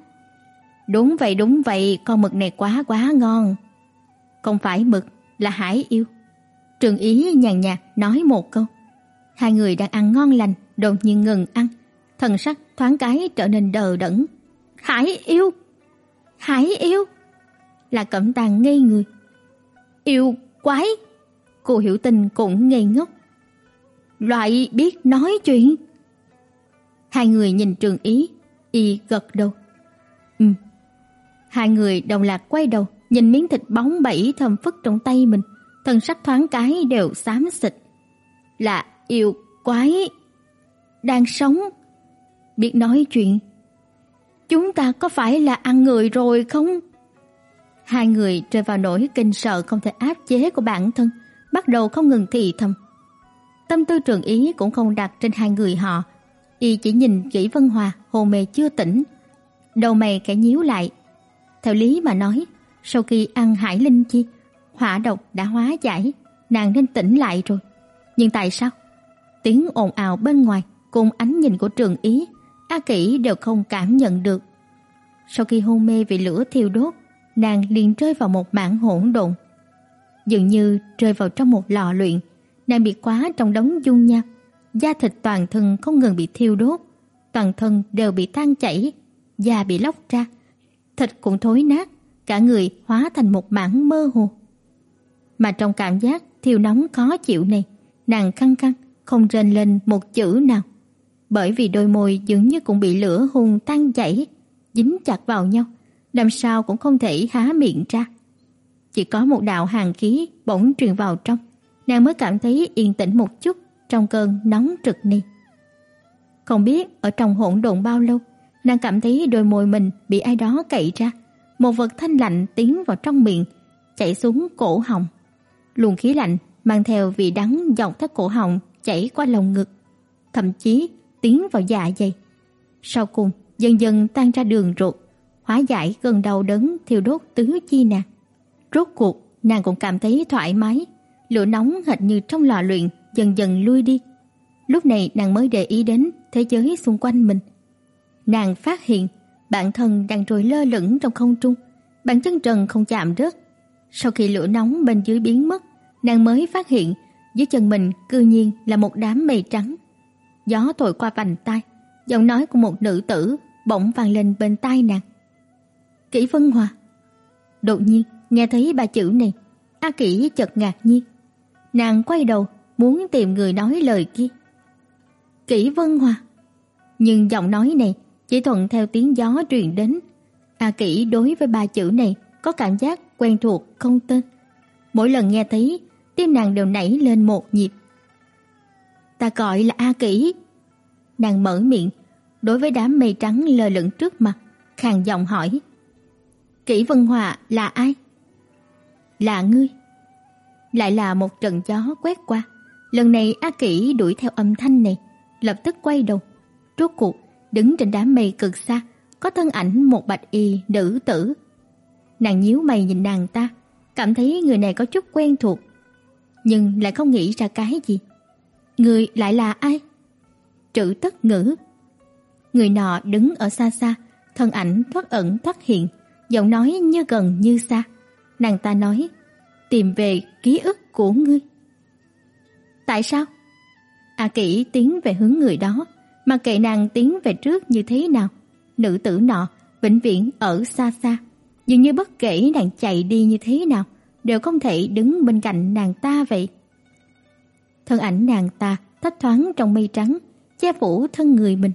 "Đúng vậy, đúng vậy, con mực này quá quá ngon." Không phải mực, là hải yêu. Trường Ý nhàn nhạt nói một câu. Hai người đang ăn ngon lành, đột nhiên ngừng ăn, thần sắc thoáng cái trở nên đờ đẫn. "Hải yêu! Hải yêu!" Là Cẩm Tàng ngây người. "Yêu quái!" Cô Hiểu Tình cũng ngây ngốc. Loại biết nói chuyện. Hai người nhìn Trường Ý, y gật đầu. Ừ. Hai người đồng loạt quay đầu, nhìn miếng thịt bóng bẩy thơm phức trong tay mình, thân sắc thoáng cái đều xám xịt. Là yêu quái đang sống, biết nói chuyện. Chúng ta có phải là ăn người rồi không? Hai người rơi vào nỗi kinh sợ không thể áp chế của bản thân, bắt đầu không ngừng thì thầm. Tâm tư trường ý cũng không đặt trên hai người họ, y chỉ nhìn kỹ Vân Hòa hồn mê chưa tỉnh, đầu mày khẽ nhíu lại. Theo lý mà nói, sau khi ăn hải linh chi, hỏa độc đã hóa giải, nàng nên tỉnh lại rồi. Nhưng tại sao? Tiếng ồn ào bên ngoài cùng ánh nhìn của Trường Ý, A Kỷ đều không cảm nhận được. Sau khi hôn mê vì lửa thiêu đốt, nàng liền rơi vào một mảng hỗn độn. Dường như rơi vào trong một lò luyện, nàng bị quá trong đống dung nham, da thịt toàn thân không ngừng bị thiêu đốt, toàn thân đều bị tan chảy, da bị lóc ra, thịt cũng thối nát, cả người hóa thành một mảng mơ hồ. Mà trong cảm giác thiêu nóng khó chịu này, nàng căng căng không rên lên một chữ nào, bởi vì đôi môi dường như cũng bị lửa hung tan chảy, dính chặt vào nhau, làm sao cũng không thể há miệng ra. Chỉ có một đạo hàn khí bỗng truyền vào trong, nàng mới cảm thấy yên tĩnh một chút trong cơn nóng trực này. Không biết ở trong hỗn độn bao lâu, nàng cảm thấy đôi môi mình bị ai đó cậy ra, một vật thanh lạnh tiến vào trong miệng, chảy xuống cổ họng. Luồng khí lạnh mang theo vị đắng dọc theo cổ họng chảy qua lồng ngực, thậm chí tiến vào dạ dày. Sau cùng, dần dần tan ra đường ruột, hóa giải cơn đau đớn thiêu đốt tứ chi nàng. Rốt cuộc, nàng cũng cảm thấy thoải mái, lửa nóng hệt như trong lò luyện dần dần lui đi. Lúc này nàng mới để ý đến thế giới xung quanh mình. Nàng phát hiện bản thân đang trôi lơ lửng trong không trung, bàn chân trần không chạm đất. Sau khi lửa nóng bên dưới biến mất, nàng mới phát hiện dưới chân mình cư nhiên là một đám mây trắng. Gió thổi qua vành tai, giọng nói của một nữ tử bỗng vang lên bên tai nàng. Kỷ Vân Hòa. Đột nhiên, nghe thấy ba chữ này, A Kỷ chợt ngạc nhiên. Nàng quay đầu, muốn tìm người nói lời kia. Kỷ Vân Hòa. Nhưng giọng nói này chỉ thuận theo tiếng gió truyền đến. A Kỷ đối với ba chữ này có cảm giác quen thuộc không tên. Mỗi lần nghe thấy, tim nàng đều nảy lên một nhịp. Ta gọi là A Kỷ. Nàng mở miệng, đối với đám mây trắng lơ lửng trước mặt, khàn giọng hỏi: "Kỷ Vân Hòa là ai?" "Là ngươi." Lại là một trận gió quét qua. Lần này A Kỷ đuổi theo âm thanh này, lập tức quay đầu. Rốt cuộc, đứng trên đám mây cực xa, có thân ảnh một bạch y nữ tử. Nàng nhíu mày nhìn nàng ta, cảm thấy người này có chút quen thuộc, nhưng lại không nghĩ ra cái gì. Người lại là ai? Trữ Tất Ngữ. Người nọ đứng ở xa xa, thân ảnh thoát ẩn thoát hiện, giọng nói như gần như xa. Nàng ta nói: "Tìm về ký ức của ngươi." Tại sao? A Kỷ tiến về hướng người đó, mà kệ nàng tiến về trước như thế nào, nữ tử nọ vĩnh viễn ở xa xa, dường như bất kể nàng chạy đi như thế nào, đều không thể đứng bên cạnh nàng ta vậy. Thân ảnh nàng ta thấp thoáng trong mây trắng, che phủ thân người mình.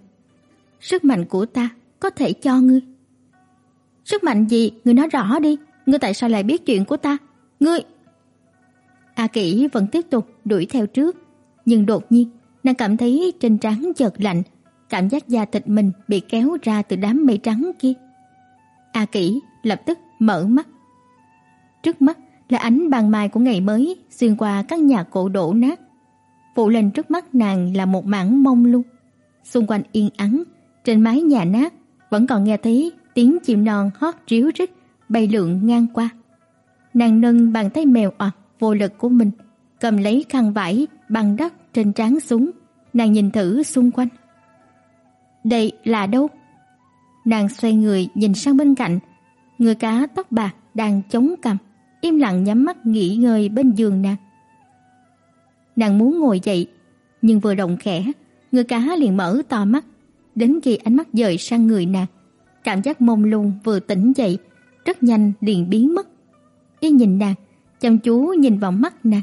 Sức mạnh của ta có thể cho ngươi. Sức mạnh gì? Ngươi nói rõ đi, ngươi tại sao lại biết chuyện của ta? Ngươi A Kỷ vẫn tiếp tục đuổi theo trước, nhưng đột nhiên, nàng cảm thấy trên trán chợt lạnh, cảm giác da thịt mình bị kéo ra từ đám mây trắng kia. A Kỷ lập tức mở mắt. Trước mắt là ánh ban mai của ngày mới xuyên qua các nhà cổ đổ nát. Phủ lên trước mắt nàng là một mảng mông lung. Xung quanh yên ắng, trên mái nhà nát vẫn còn nghe thấy tiếng chim non hót ríu rít bay lượn ngang qua. Nàng nâng bàn tay mèo oặt vô lực của mình, cầm lấy khăn vải băng đất trên trán xuống, nàng nhìn thử xung quanh. Đây là đâu? Nàng xoay người nhìn sang bên cạnh, người cá tóc bạc đang chống cằm, im lặng nhắm mắt nghỉ ngơi bên giường nàng. Nàng muốn ngồi dậy, nhưng vừa động khẽ, người cá liền mở to mắt, đến khi ánh mắt dời sang người nàng, cảm giác mông lung vừa tỉnh dậy, rất nhanh liền biến mất. Y nhìn nàng, chăm chú nhìn vào mắt nàng,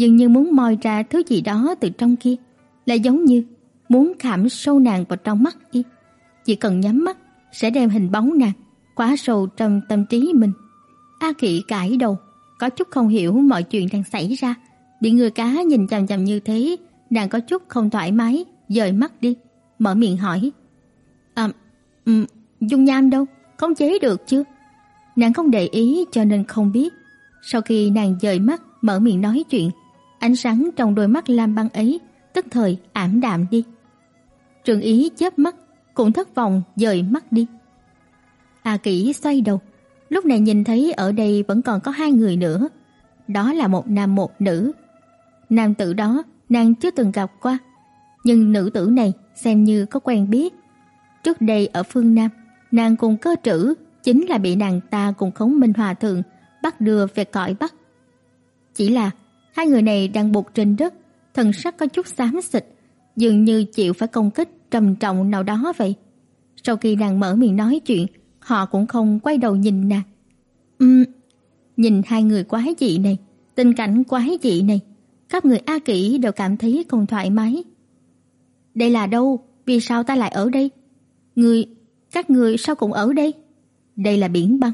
dường như muốn moi ra thứ gì đó từ trong kia, lại giống như muốn khảm sâu nàng vào trong mắt y. Chỉ cần nhắm mắt sẽ đem hình bóng nàng quá sâu trong tâm trí mình. A Kỷ cãi đầu, có chút không hiểu mọi chuyện đang xảy ra, bị người cá nhìn chằm chằm như thế, nàng có chút không thoải mái, dời mắt đi, mở miệng hỏi: "À, um, dung nham đâu? Khống chế được chưa?" Nàng không để ý cho nên không biết. Sau khi nàng dời mắt, mở miệng nói chuyện, ánh sáng trong đôi mắt lam băng ấy tức thời ảm đạm đi. Trường Ý chớp mắt, cũng thất vọng dời mắt đi. A Kỷ xoay đầu, lúc này nhìn thấy ở đây vẫn còn có hai người nữa, đó là một nam một nữ. Nam tử đó nàng chưa từng gặp qua, nhưng nữ tử này xem như có quen biết. Trước đây ở phương Nam, nàng cùng cơ trữ chính là bị nàng ta cùng Khống Minh Hòa thượng bắt đưa về cõi Bắc. Chỉ là hai người này đang buộc trên đất, thần sắc có chút xám xịt, dường như chịu phải công kích trầm trọng nào đó vậy. Sau khi nàng mở miệng nói chuyện, họ cũng không quay đầu nhìn nàng. Ừm, nhìn hai người quái dị này, tình cảnh quái dị này, các người A Kỷ đều cảm thấy không thoải mái. Đây là đâu? Vì sao ta lại ở đây? Người, các người sao cũng ở đây? Đây là biển băng.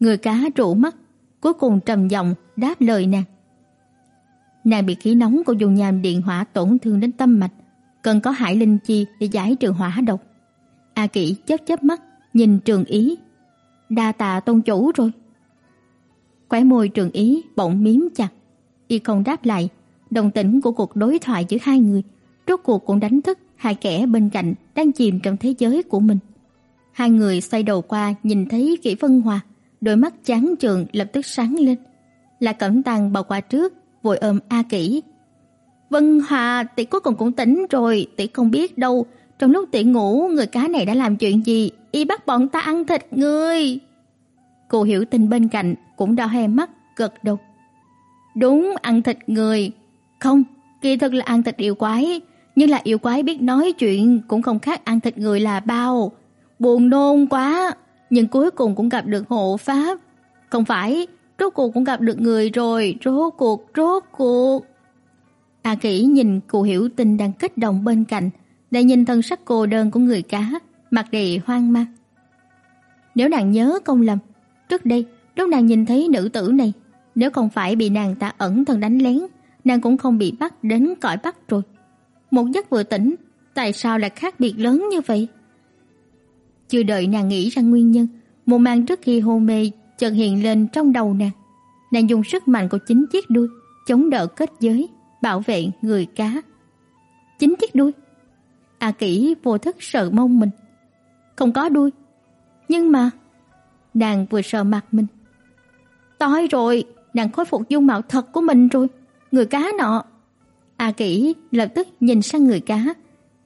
Người cá trụ mắt, cuối cùng trầm giọng đáp lời nàng. Nàng bị khí nóng của dùng nhàm điện hỏa tổn thương đến tâm mạch, cần có hải linh chi để giải trừ hỏa độc. A Kỷ chớp chớp mắt, nhìn Trường Ý. đa tạ tôn chủ rồi. Khóe môi trường ý bỗng miếm chặt. Y không đáp lại, đồng tĩnh của cuộc đối thoại giữa hai người, rốt cuộc cũng đánh thức hai kẻ bên cạnh đang chìm trong thế giới của mình. Hai người xoay đầu qua nhìn thấy Kỷ Vân Hòa, đôi mắt chán trường lập tức sáng lên. Là Cẩm Tàng bao qua trước, vội ôm A Kỷ. "Vân Hòa, tỷ cuối cùng cũng tỉnh rồi, tỷ không biết đâu, trong lúc tỷ ngủ, người cá này đã làm chuyện gì, y bắt bọn ta ăn thịt người." Cô hiểu tình bên cạnh cũng đỏ hoe mắt, gật đầu. "Đúng, ăn thịt người. Không, kỳ thực là ăn thịt yêu quái, nhưng là yêu quái biết nói chuyện cũng không khác ăn thịt người là bao." Buồn nôn quá, nhưng cuối cùng cũng gặp được hộ pháp. Không phải, rốt cuộc cũng gặp được người rồi, rốt cuộc, rốt cuộc. A Kỷ nhìn cụ hiểu tình đang kích động bên cạnh, lại nhìn thân sắc cô đơn của người cá, mặt đầy hoang mang. Nếu nàng nhớ không lầm, trước đây lúc nàng nhìn thấy nữ tử này, nếu không phải bị nàng ta ẩn thân đánh lén, nàng cũng không bị bắt đến cõi bắt rồi. Một giấc vừa tỉnh, tại sao lại khác biệt lớn như vậy? Chưa đợi nàng nghĩ ra nguyên nhân, một màn trước khi hôn mê chợt hiện lên trong đầu nàng. Nàng dùng sức mạnh của chính chiếc đuôi chống đỡ kết giới, bảo vệ người cá. Chính chiếc đuôi. À, A Kỷ vô thức sợ mông mình. Không có đuôi. Nhưng mà nàng vừa sợ mặt mình. Tối rồi, nàng khôi phục dung mạo thật của mình rồi, người cá nọ. À, A Kỷ lập tức nhìn sang người cá,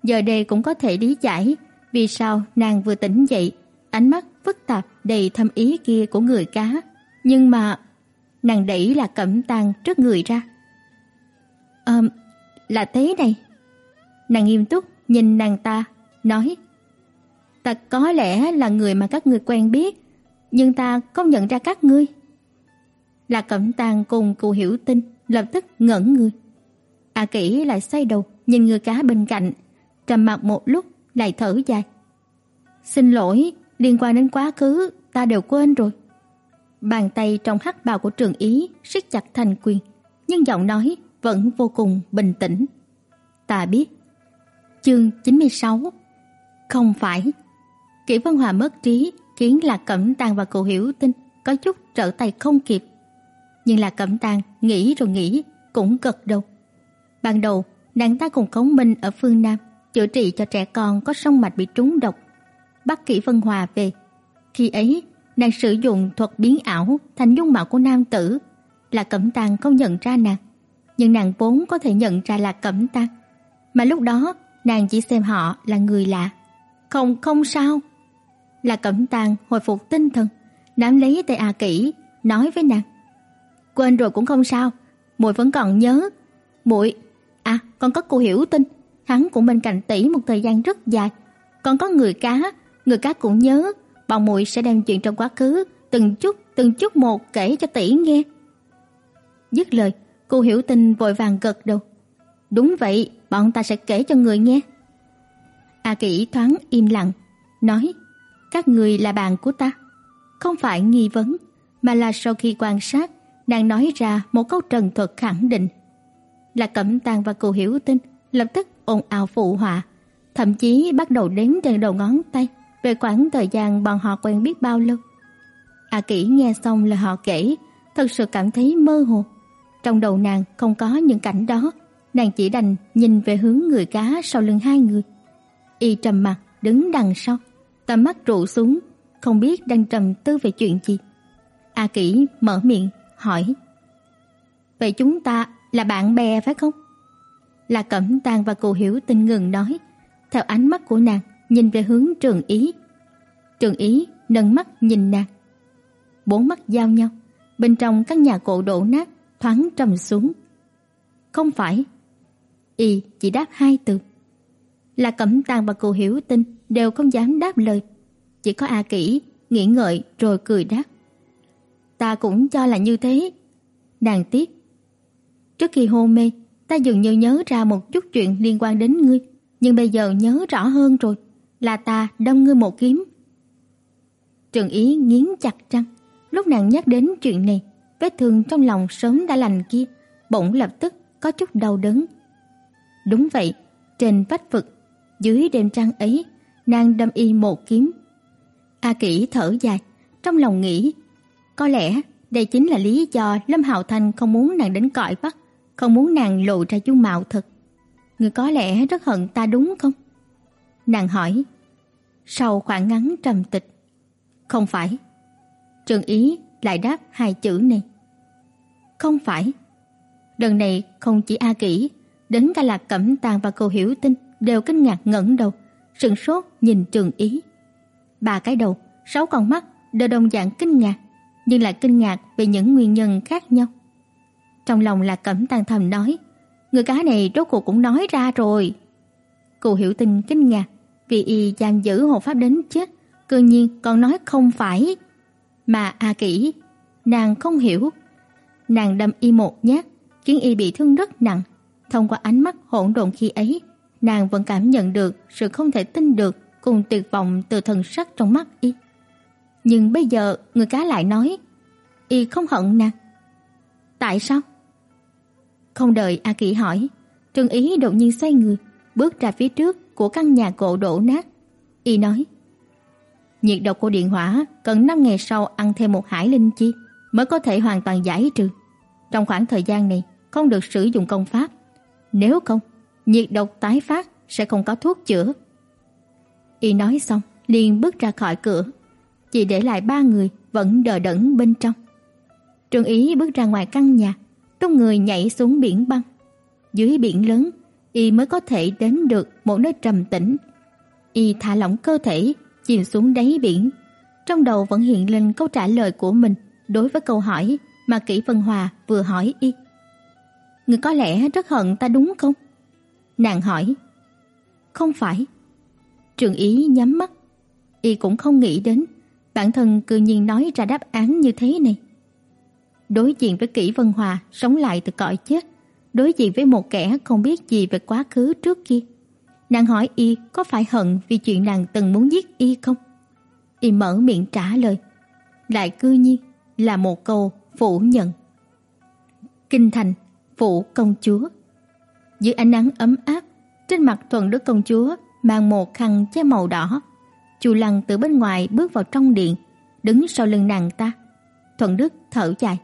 giờ đây cũng có thể lý giải vì sao nàng vừa tỉnh dậy, ánh mắt phức tạp đầy thâm ý kia của người cá, nhưng mà nàng đẩy là cẩm tang trước người ra. "Ừm, là thế này." Nàng nghiêm túc nhìn nàng ta, nói: "Ta có lẽ là người mà các ngươi quen biết, nhưng ta không nhận ra các ngươi." Là Cẩm Tang cùng Cù Hiểu Tinh lập tức ngẩn người. A Kỷ lại xoay đầu nhìn người cá bên cạnh, trầm mặc một lúc lại thở dài. "Xin lỗi, liên quan đến quá khứ, ta đều quên rồi." Bàn tay trong hắc bào của Trường Ý siết chặt thành quyền, nhưng giọng nói vẫn vô cùng bình tĩnh. "Ta biết." Chương 96. Không phải. Kỷ Vân Hòa mất trí, khiến Lạc Cẩm Tàng và Cụ Hiểu Tinh có chút trở tay không kịp. Nhưng Lạc Cẩm Tàng nghĩ rồi nghĩ, cũng gật đầu. Ban đầu, nàng ta cùng Cống Minh ở phương Nam chữa trị cho trẻ con có sông mạch bị trúng độc. Bắt Kỷ Vân Hòa về. Khi ấy, nàng sử dụng thuật biến ảo thành dung mạo của nam tử, là Cẩm Tang không nhận ra nàng, nhưng nàng vốn có thể nhận ra là Cẩm Tang. Mà lúc đó, nàng chỉ xem họ là người lạ. Không, không sao. Là Cẩm Tang hồi phục tinh thần, nắm lấy tay A Kỷ, nói với nàng: "Quên rồi cũng không sao, muội vẫn còn nhớ. Muội, à, còn có cô hiểu tin, Hắn cũng bên cạnh tỷ một thời gian rất dài. Còn có người cá, người cá cũng nhớ, bọn muội sẽ đem chuyện trong quá khứ từng chút từng chút một kể cho tỷ nghe. Dứt lời, cô hiểu tình vội vàng gật đầu. Đúng vậy, bọn ta sẽ kể cho người nghe. A Kỷ thoáng im lặng, nói: "Các người là bạn của ta." Không phải nghi vấn, mà là sau khi quan sát, nàng nói ra một câu trần thuật khẳng định. Là Cẩm Tang và cô hiểu Tinh lập tức ồn ào phụ họa, thậm chí bắt đầu đếm trên đầu ngón tay về khoảng thời gian bọn họ quen biết bao lâu. A Kỷ nghe xong lời họ kể, thật sự cảm thấy mơ hồ. Trong đầu nàng không có những cảnh đó, nàng chỉ đành nhìn về hướng người cá sau lưng hai người. Y trầm mặt đứng đằng sau, tầm mắt trụ xuống, không biết đang trầm tư về chuyện gì. A Kỷ mở miệng hỏi: "Vậy chúng ta là bạn bè phải không?" là Cẩm Tang và cô Hiểu Tinh ngừng nói, theo ánh mắt của nàng nhìn về hướng Trường Ý. Trường Ý nâng mắt nhìn nàng. Bốn mắt giao nhau, bên trong căn nhà cổ đổ nát thoáng trầm xuống. Không phải. Y chỉ đáp hai từ. Là Cẩm Tang và cô Hiểu Tinh đều không dám đáp lời, chỉ có A Kỷ nghĩ ngợi rồi cười đáp. Ta cũng cho là như thế. Nàng tiếc. Trước khi hôn mê, ta dường như nhớ ra một chút chuyện liên quan đến ngươi, nhưng bây giờ nhớ rõ hơn rồi, là ta đâm ngươi một kiếm. Trường Ý nghiến chặt răng, lúc nàng nhắc đến chuyện này, vết thương trong lòng sớm đã lành kia, bỗng lập tức có chút đau đớn. Đúng vậy, trên vách vực, dưới đêm trăng ấy, nàng đâm y một kiếm. A Kỷ thở dài, trong lòng nghĩ, có lẽ đây chính là lý do Lâm Hạo Thành không muốn nàng đến cõi Bắc, không muốn nàng lộ ra dung mạo thật. Người có lẽ rất hận ta đúng không? Nàng hỏi. Sau khoảng ngắn trầm tịch. Không phải. trường Ý lại đáp hai chữ này. Không phải. Lần này không chỉ A Kỷ, đến cả Lạc Cẩm Tàng và cô Hiểu Tinh đều kinh ngạc ngẩng đầu, sững sốt nhìn Trường Ý. Ba cái đầu, sáu con mắt đều đồng dạng kinh ngạc, nhưng lại kinh ngạc về những nguyên nhân khác nhau. Trong lòng Lạc Cẩm Tàng thầm nói, người cá này rốt cuộc cũng nói ra rồi. cô Hiểu Tinh kinh ngạc, vì y giam giữ hộ pháp đến chết, cư nhiên còn nói không phải. Mà A Kỷ, nàng không hiểu. Nàng đâm y một nhát, khiến y bị thương rất nặng. Thông qua ánh mắt hỗn độn khi ấy, nàng vẫn cảm nhận được sự không thể tin được cùng tuyệt vọng từ thần sắc trong mắt y. Nhưng bây giờ người cá lại nói, y không hận nàng. Tại sao? Không đợi A Kỷ hỏi, Trương Ý đột nhiên xoay người, bước ra phía trước của căn nhà cổ đổ nát. Y nói, nhiệt độc của điện hỏa cần 5 ngày sau ăn thêm một hải linh chi mới có thể hoàn toàn giải trừ. Trong khoảng thời gian này không được sử dụng công pháp, nếu không, nhiệt độc tái phát sẽ không có thuốc chữa. Y nói xong, liền bước ra khỏi cửa, chỉ để lại ba người vẫn đờ đẫn bên trong. Trương Ý bước ra ngoài căn nhà, tung người nhảy xuống biển băng. Dưới biển lớn, y mới có thể đến được một nơi trầm tĩnh. Y thả lỏng cơ thể, chìm xuống đáy biển. Trong đầu vẫn hiện lên câu trả lời của mình đối với câu hỏi mà Kỷ Vân Hòa vừa hỏi y. Người có lẽ rất hận ta đúng không? Nàng hỏi. Không phải. Trường Ý nhắm mắt. Y cũng không nghĩ đến bản thân cư nhiên nói ra đáp án như thế này. Đối diện với Kỷ Vân Hòa sống lại từ cõi chết, đối diện với một kẻ không biết gì về quá khứ trước kia. Nàng hỏi y có phải hận vì chuyện nàng từng muốn giết y không? Y mở miệng trả lời, lại cư nhiên là một câu phủ nhận. Kinh thành, phủ công chúa. Dưới ánh nắng ấm áp, trên mặt thuần đức công chúa mang một khăn che màu đỏ. Chu Lăng từ bên ngoài bước vào trong điện, đứng sau lưng nàng ta. Thuận Đức thở dài.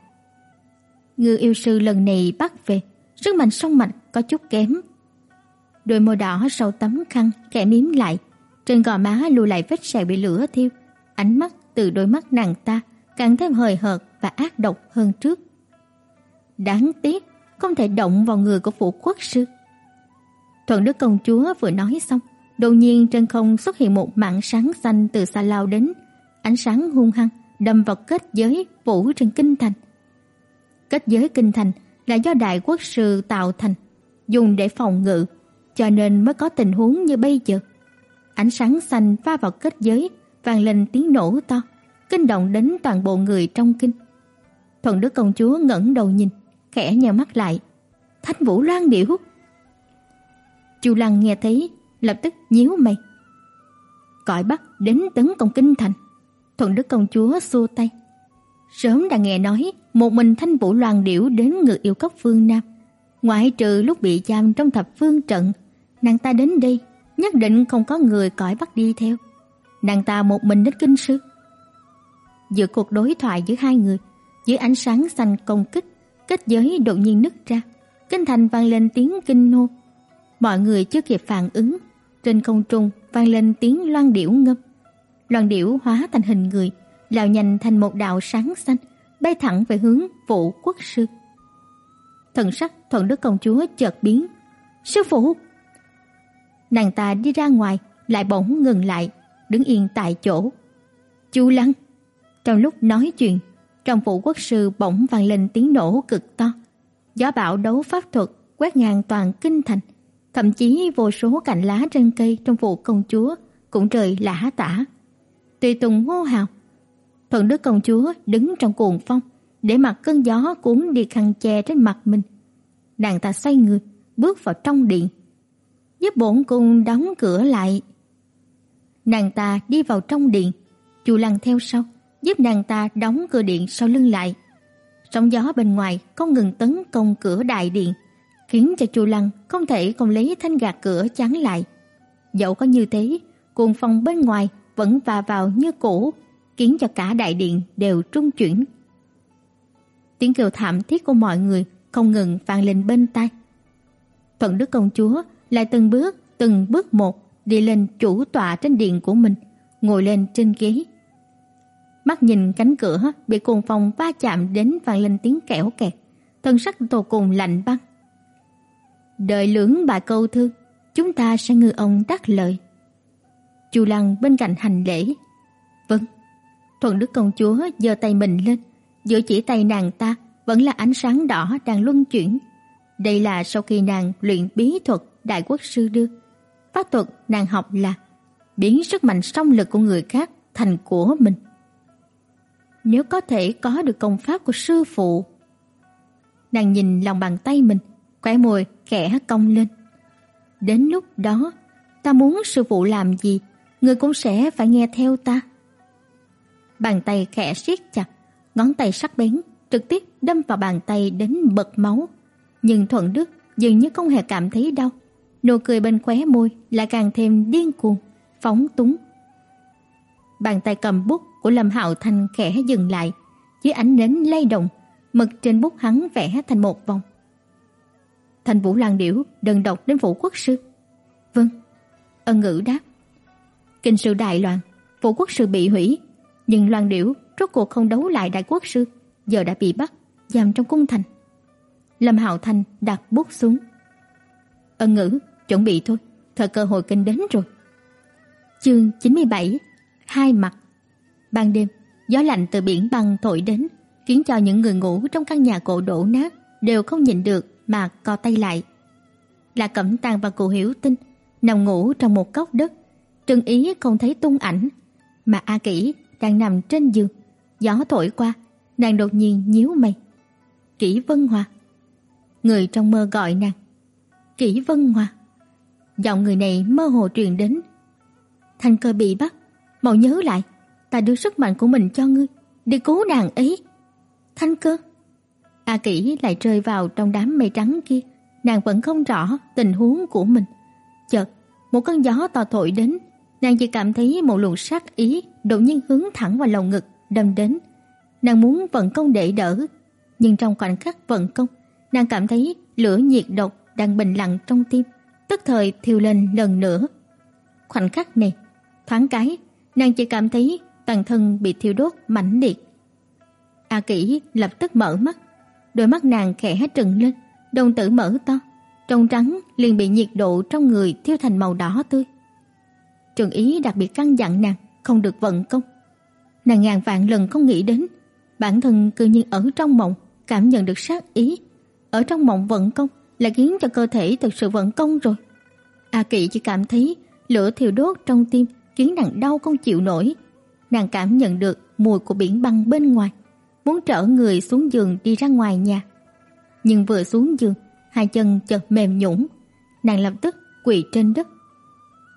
Ngư yêu sư lần này bắt về, sức mạnh song mạch có chút kém. Đôi môi đỏ sau tấm khăn khẽ mím lại, trên gò má lưu lại vết sẹo bị lửa thiêu, ánh mắt từ đôi mắt nàng ta càng thêm hời hợt và ác độc hơn trước. Đáng tiếc, không thể động vào người của phủ quốc sư. Thuận Đức công chúa vừa nói xong, đột nhiên trên không xuất hiện một mảng sáng xanh từ xa lao đến, ánh sáng hung hăng đâm vào kết giới phủ trên kinh thành. Kết giới kinh thành là do đại quốc sư tạo thành, dùng để phòng ngự, cho nên mới có tình huống như bây giờ. Ánh sáng xanh va vào kết giới, vang lên tiếng nổ to, kinh động đến toàn bộ người trong kinh. Thuận Đức công chúa ngẩng đầu nhìn, khẽ nheo mắt lại. Thanh Vũ Loan điểu. Chu Lăng nghe thấy, lập tức nhíu mày. Cõi Bắc đến tấn công kinh thành. Thuận Đức công chúa xua tay. Sớm đã nghe nói một mình Thanh Vũ Loan điểu đến ngự yêu cốc phương Nam. Ngoại trừ lúc bị giam trong thập phương trận, nàng ta đến đây, nhất định không có người cõi bắt đi theo. Nàng ta một mình đến kinh sư. Giữa cuộc đối thoại giữa hai người, dưới ánh sáng xanh công kích, kết giới đột nhiên nứt ra, kinh thành vang lên tiếng kinh hô. Mọi người chưa kịp phản ứng, trên không trung vang lên tiếng loan điểu ngâm. Loan điểu hóa thành hình người, lao nhanh thành một đạo sáng xanh, bay thẳng về hướng Vũ Quốc sư. Thần sắc Thuận Đức công chúa chợt biến. "Sư phụ!" Nàng ta đi ra ngoài, lại bỗng ngừng lại, đứng yên tại chỗ. "Chu Lăng!" Trong lúc nói chuyện, trong Vũ Quốc sư bỗng vang lên tiếng nổ cực to. Gió bão đấu pháp thuật quét ngang toàn kinh thành, thậm chí vô số cành lá trên cây trong phủ công chúa cũng rơi lả tả. Tùy tùng hô hào, thần Đức công chúa đứng trong cuồng phong, để mặc cơn gió cuốn đi khăn che trên mặt mình. Nàng ta xoay người, bước vào trong điện. Giúp bổn cung đóng cửa lại. Nàng ta đi vào trong điện, Chu Lăng theo sau, giúp nàng ta đóng cửa điện sau lưng lại. Sóng gió bên ngoài không ngừng tấn công cửa đại điện, khiến cho Chu Lăng không thể không lấy thanh gạt cửa chắn lại. Dẫu có như thế, cuồng phong bên ngoài vẫn va vào như cũ, khiến cho cả đại điện đều trung chuyển. Tiếng kêu thảm thiết của mọi người không ngừng vang lên bên tai. Thuận Đức công chúa lại từng bước, từng bước một đi lên chủ tọa trên điện của mình, ngồi lên trên ghế. Mắt nhìn cánh cửa bị cuồng phong va chạm đến vang lên tiếng kẽo kẹt, thân sắc tô cùng lạnh băng. Đợi lưỡng bà câu thư, chúng ta sẽ ngư ông đắc lợi. Chu Lăng bên cạnh hành lễ. Vâng. Thuận Đức công chúa giơ tay mình lên, giữa chỉ tay nàng ta vẫn là ánh sáng đỏ đang luân chuyển. Đây là sau khi nàng luyện bí thuật đại quốc sư đưa. Pháp thuật nàng học là biến sức mạnh song lực của người khác thành của mình. Nếu có thể có được công pháp của sư phụ. Nàng nhìn lòng bàn tay mình, khóe môi khẽ cong lên. Đến lúc đó, ta muốn sư phụ làm gì, người cũng sẽ phải nghe theo ta. Bàn tay khẽ siết chặt, ngón tay sắc bén trực tiếp đâm vào bàn tay đến bật máu. Nhưng Thuận Đức dường như không hề cảm thấy đau. Nụ cười bên khóe môi lại càng thêm điên cuồng, phóng túng. Bàn tay cầm bút của Lâm Hạo Thành khẽ dừng lại, dưới ánh nến lay động, mực trên bút hắn vẽ thành một vòng. Thành Vũ Lan Điểu đơn độc đến phủ quốc sư. Vâng. Ân ngữ đáp. Kinh sư đại loạn, phủ quốc sư bị hủy, nhưng Loan Điểu rốt cuộc không đấu lại đại quốc sư, giờ đã bị bắt, giam trong cung thành. Lâm Hạo Thành đặt bút xuống. Ân ngữ, chuẩn bị thôi, thời cơ hội kinh đến rồi. Chương 97 Hai mặt Ban đêm, gió lạnh từ biển băng thổi đến, khiến cho những người ngủ trong căn nhà cổ đổ nát đều không nhìn được mà co tay lại. Là Cẩm Tàng và cụ Hiểu Tinh nằm ngủ trong một góc đất, Trừng Ý không thấy tung ảnh, mà A Kỷ đang nằm trên giường, gió thổi qua, nàng đột nhiên nhíu mày. Kỷ Vân Hòa. Người trong mơ gọi nàng. Kỷ Vân Hòa. Giọng người này mơ hồ truyền đến. Thanh cơ bị bắt, mau nhớ lại, ta đưa sức mạnh của mình cho ngươi, đi cứu nàng ấy. Thanh cơ. A Kỷ lại rơi vào trong đám mây trắng kia, nàng vẫn không rõ tình huống của mình. Chợt, một cơn gió to thổi đến, nàng chỉ cảm thấy một luồng sát ý đột nhiên hướng thẳng vào lồng ngực, đâm đến. Nàng muốn vận công để đỡ, nhưng trong khoảnh khắc vận công, nàng cảm thấy lửa nhiệt độc đang bình lặng trong tim, tức thời thiêu lên lần nữa. Khoảnh khắc này, thoáng cái, nàng chỉ cảm thấy toàn thân bị thiêu đốt mãnh liệt. A Kỷ lập tức mở mắt, đôi mắt nàng khẽ trừng lên, đồng tử mở to, trong trắng liền bị nhiệt độ trong người thiêu thành màu đỏ tươi. Trường Ý đặc biệt căn dặn nàng không được vận công. Nàng ngàn vạn lần không nghĩ đến, bản thân cư nhiên ở trong mộng cảm nhận được sát ý, ở trong mộng vận công là khiến cho cơ thể thực sự vận công rồi. A Kỵ chỉ cảm thấy lửa thiêu đốt trong tim khiến nàng đau không chịu nổi. Nàng cảm nhận được mùi của biển băng bên ngoài, muốn trở người xuống giường đi ra ngoài nhà. Nhưng vừa xuống giường, hai chân chợt mềm nhũn, nàng lập tức quỳ trên đất.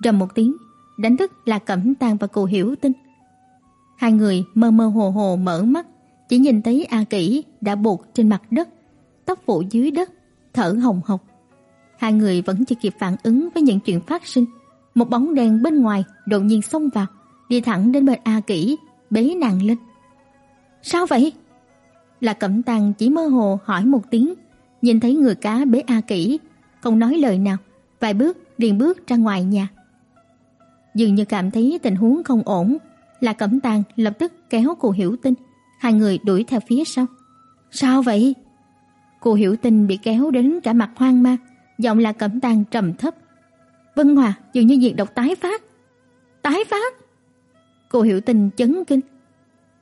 Rầm một tiếng, đánh thức là Cẩm Tang và cô Hiểu Tinh. Hai người mơ mơ hồ hồ mở mắt, chỉ nhìn thấy A Kỷ đã buộc trên mặt đất, tóc phủ dưới đất, thở hồng hộc. Hai người vẫn chưa kịp phản ứng với những chuyện phát sinh, một bóng đen bên ngoài đột nhiên xông vào, đi thẳng đến bên A Kỷ, bế nàng lên. "Sao vậy?" Là Cẩm Tang chỉ mơ hồ hỏi một tiếng, nhìn thấy người cá bế A Kỷ, không nói lời nào, vài bước liền bước ra ngoài nhà. Dường như cảm thấy tình huống không ổn, là Cẩm Tàng lập tức kéo cô Hiểu Tinh, hai người đuổi theo phía sau. "Sao vậy?" Cô Hiểu Tinh bị kéo đến cả mặt hoang mang, giọng là Cẩm Tàng trầm thấp. "Vân Hòa, dường như diệt độc tái phát." "Tái phát?" Cô Hiểu Tinh chấn kinh.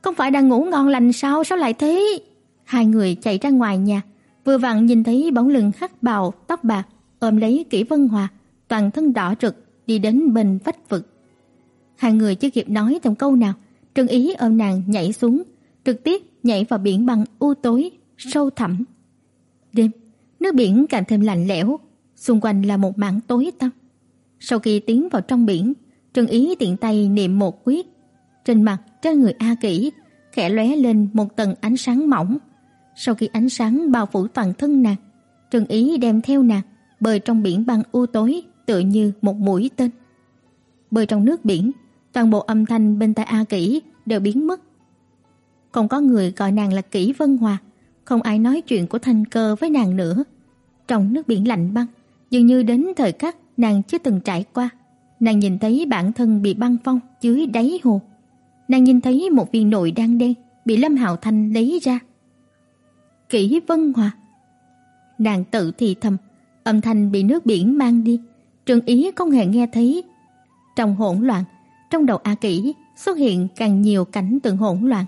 "Không phải đang ngủ ngon lành sao, sao lại thế?" Hai người chạy ra ngoài nhà, vừa vặn nhìn thấy bóng lưng hắc bào, tóc bạc ôm lấy Kỷ Vân Hòa, toàn thân đỏ rực đi đến bên vách vực. Hai người chưa kịp nói thêm câu nào, Trừng Ý ôm nàng nhảy xuống, trực tiếp nhảy vào biển băng u tối, sâu thẳm. Đêm, nước biển càng thêm lạnh lẽo, xung quanh là một mảng tối tăm. Sau khi tiến vào trong biển, Trừng Ý tiện tay niệm một quyết, trên mặt trên người A Kỷ khẽ lóe lên một tầng ánh sáng mỏng. Sau khi ánh sáng bao phủ toàn thân nàng, Trừng Ý đem theo nàng bơi trong biển băng u tối tựa như một mũi tên. Bơi trong nước biển, toàn bộ âm thanh bên tai A Kỷ đều biến mất. Không có người gọi nàng là Kỷ Vân Hòa, không ai nói chuyện của Thanh Cơ với nàng nữa. Trong nước biển lạnh băng, dường như đến thời khắc nàng chưa từng trải qua. Nàng nhìn thấy bản thân bị băng phong dưới đáy hồ. Nàng nhìn thấy một viên nội đang đen bị Lâm Hạo Thanh lấy ra. Kỷ Vân Hòa. Nàng tự thì thầm, âm thanh bị nước biển mang đi, Trương Ý không hề nghe thấy. Trong hỗn loạn, trong đầu A Kỷ xuất hiện càng nhiều cảnh tượng hỗn loạn.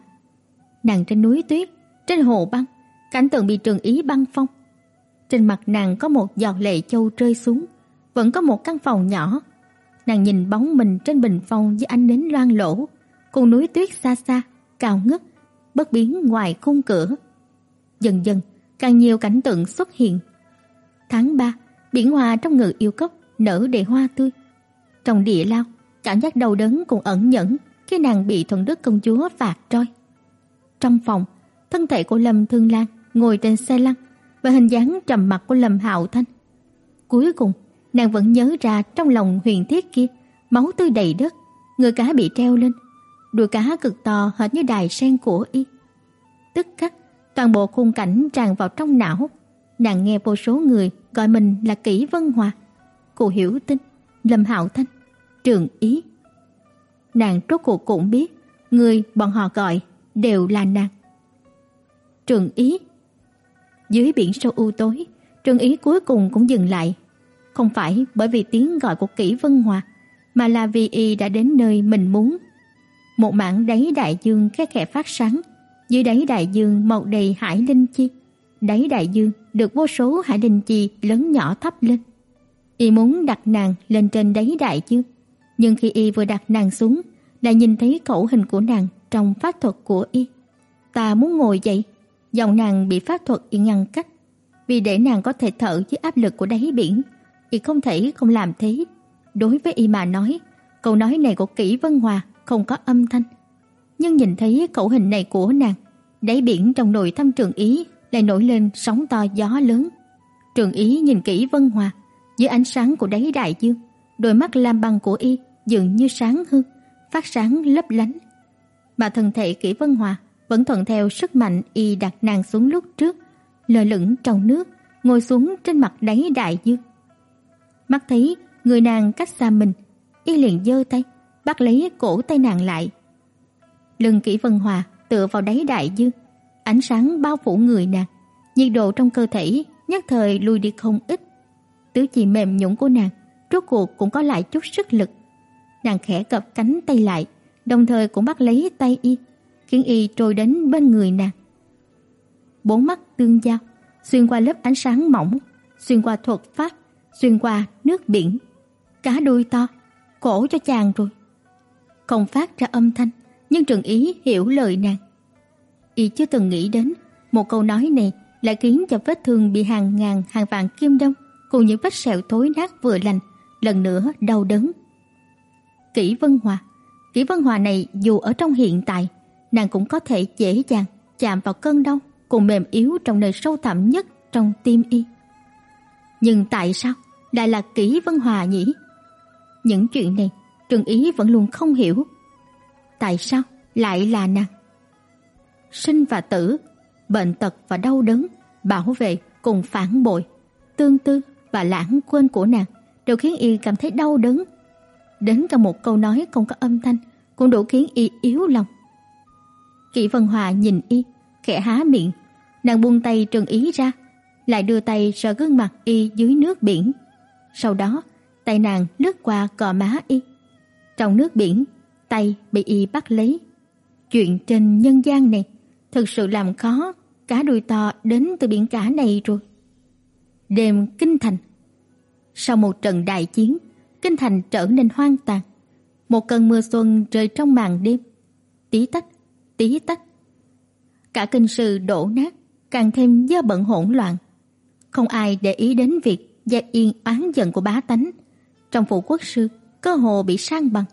Nàng trên núi tuyết, trên hồ băng, cảnh tượng bị Trương Ý băng phong. Trên mặt nàng có một giọt lệ châu rơi xuống, vẫn có một căn phòng nhỏ. Nàng nhìn bóng mình trên bình phong với ánh nến loang lổ, cùng núi tuyết xa xa, cao ngất, bất biến ngoài khung cửa. Dần dần, càng nhiều cảnh tượng xuất hiện. Tháng 3, biển hoa trong ngự yêu cốc nở đầy hoa tươi. Trong địa lao, cảm giác đau đớn cũng ẩn nhẫn khi nàng bị thần đức công chúa phạt trôi. Trong phòng, thân thể của Lâm Thương Lan ngồi trên xe lăn và hình dáng trầm mặc của Lâm Hạo Thanh. Cuối cùng, nàng vẫn nhớ ra trong lòng huyền thiết kia, máu tươi đầy đất, người cá bị treo lên, đuôi cá cực to hệt như đài sen của y. Tức khắc, toàn bộ khung cảnh tràn vào trong não. Nàng nghe vô số người gọi mình là Kỷ Vân Hòa, cô Hiểu Tinh, Lâm Hạo Thanh, Trường Ý. Nàng rốt cuộc cũng biết, người bọn họ gọi đều là nàng. Trường Ý. Dưới biển sâu u tối, Trường Ý cuối cùng cũng dừng lại. Không phải bởi vì tiếng gọi của Kỷ Vân Hòa, mà là vì y đã đến nơi mình muốn. Một mảng đáy đại dương khẽ khẽ phát sáng, dưới đáy đại dương mọc đầy hải linh chi. Đáy đại dương được vô số hải linh chi lớn nhỏ thắp lên. Y muốn đặt nàng lên trên đáy đại chứ nhưng khi y vừa đặt nàng xuống, lại nhìn thấy khẩu hình của nàng trong pháp thuật của y. Ta muốn ngồi dậy, giọng nàng bị pháp thuật y ngăn cách, vì để nàng có thể thở dưới áp lực của đáy biển, y không thể không làm thế. Đối với y mà nói, câu nói này của Kỷ Vân Hòa không có âm thanh, nhưng nhìn thấy khẩu hình này của nàng, đáy biển trong nội thâm trường ý lại nổi lên sóng to gió lớn. Trường ý nhìn Kỷ Vân Hòa, dưới ánh sáng của đáy đại dương, đôi mắt lam băng của y dường như sáng hơn, phát sáng lấp lánh. Mà thân thể Kỷ Vân Hòa vẫn thuận theo sức mạnh y đặt nàng xuống lúc trước, lơ lửng trong nước, ngồi xuống trên mặt đáy đại dương. Mắt thấy người nàng cách xa mình, y liền giơ tay, bắt lấy cổ tay nàng lại. Lưng Kỷ Vân Hòa tựa vào đáy đại dương, ánh sáng bao phủ người nàng, nhiệt độ trong cơ thể nhất thời lùi đi không ít tứ chi mềm nhũn của nàng rốt cuộc cũng có lại chút sức lực. Nàng khẽ cập cánh tay lại, đồng thời cũng bắt lấy tay y, khiến y trôi đến bên người nàng. Bốn mắt tương giao, xuyên qua lớp ánh sáng mỏng, xuyên qua thuật pháp, xuyên qua nước biển. Cá đuôi to, cổ cho chàng rồi. Không phát ra âm thanh, nhưng Trừng Ý hiểu lời nàng. Y chưa từng nghĩ đến một câu nói này lại khiến cho vết thương bị hàng ngàn hàng vạn kim đâm cùng những vết sẹo thối nát vừa lành, lần nữa đau đớn. Kỷ Vân Hòa, Kỷ Vân Hòa này dù ở trong hiện tại, nàng cũng có thể dễ dàng chạm vào cơn đau cùng mềm yếu trong nơi sâu thẳm nhất trong tim y. Nhưng tại sao lại là Kỷ Vân Hòa nhỉ? Những chuyện này Trừng Ý vẫn luôn không hiểu. Tại sao lại là nàng? Sinh và tử, bệnh tật và đau đớn, bảo vệ cùng phản bội, tương tư và lãng quên của nàng đều khiến y cảm thấy đau đớn. Đến cả một câu nói không có âm thanh cũng đủ khiến y yếu lòng. Kỷ Vân Hòa nhìn y, khẽ há miệng, nàng buông tay trừng ý ra, lại đưa tay sờ gương mặt y dưới nước biển. Sau đó, tay nàng lướt qua cò má y. Trong nước biển, tay bị y bắt lấy. Chuyện trên nhân gian này thực sự làm khó cá đuôi to đến từ biển cả này rồi. Đêm kinh thành. Sau một trận đại chiến, kinh thành trở nên hoang tàn. Một cơn mưa xuân rơi trong màn đêm. Tí tách, tí tách. Cả kinh sư đổ nát, càng thêm dơ bận hỗn loạn. Không ai để ý đến việc gia yên oán giận của bá tánh. Trong phủ quốc sư, cơ hồ bị sang bằng.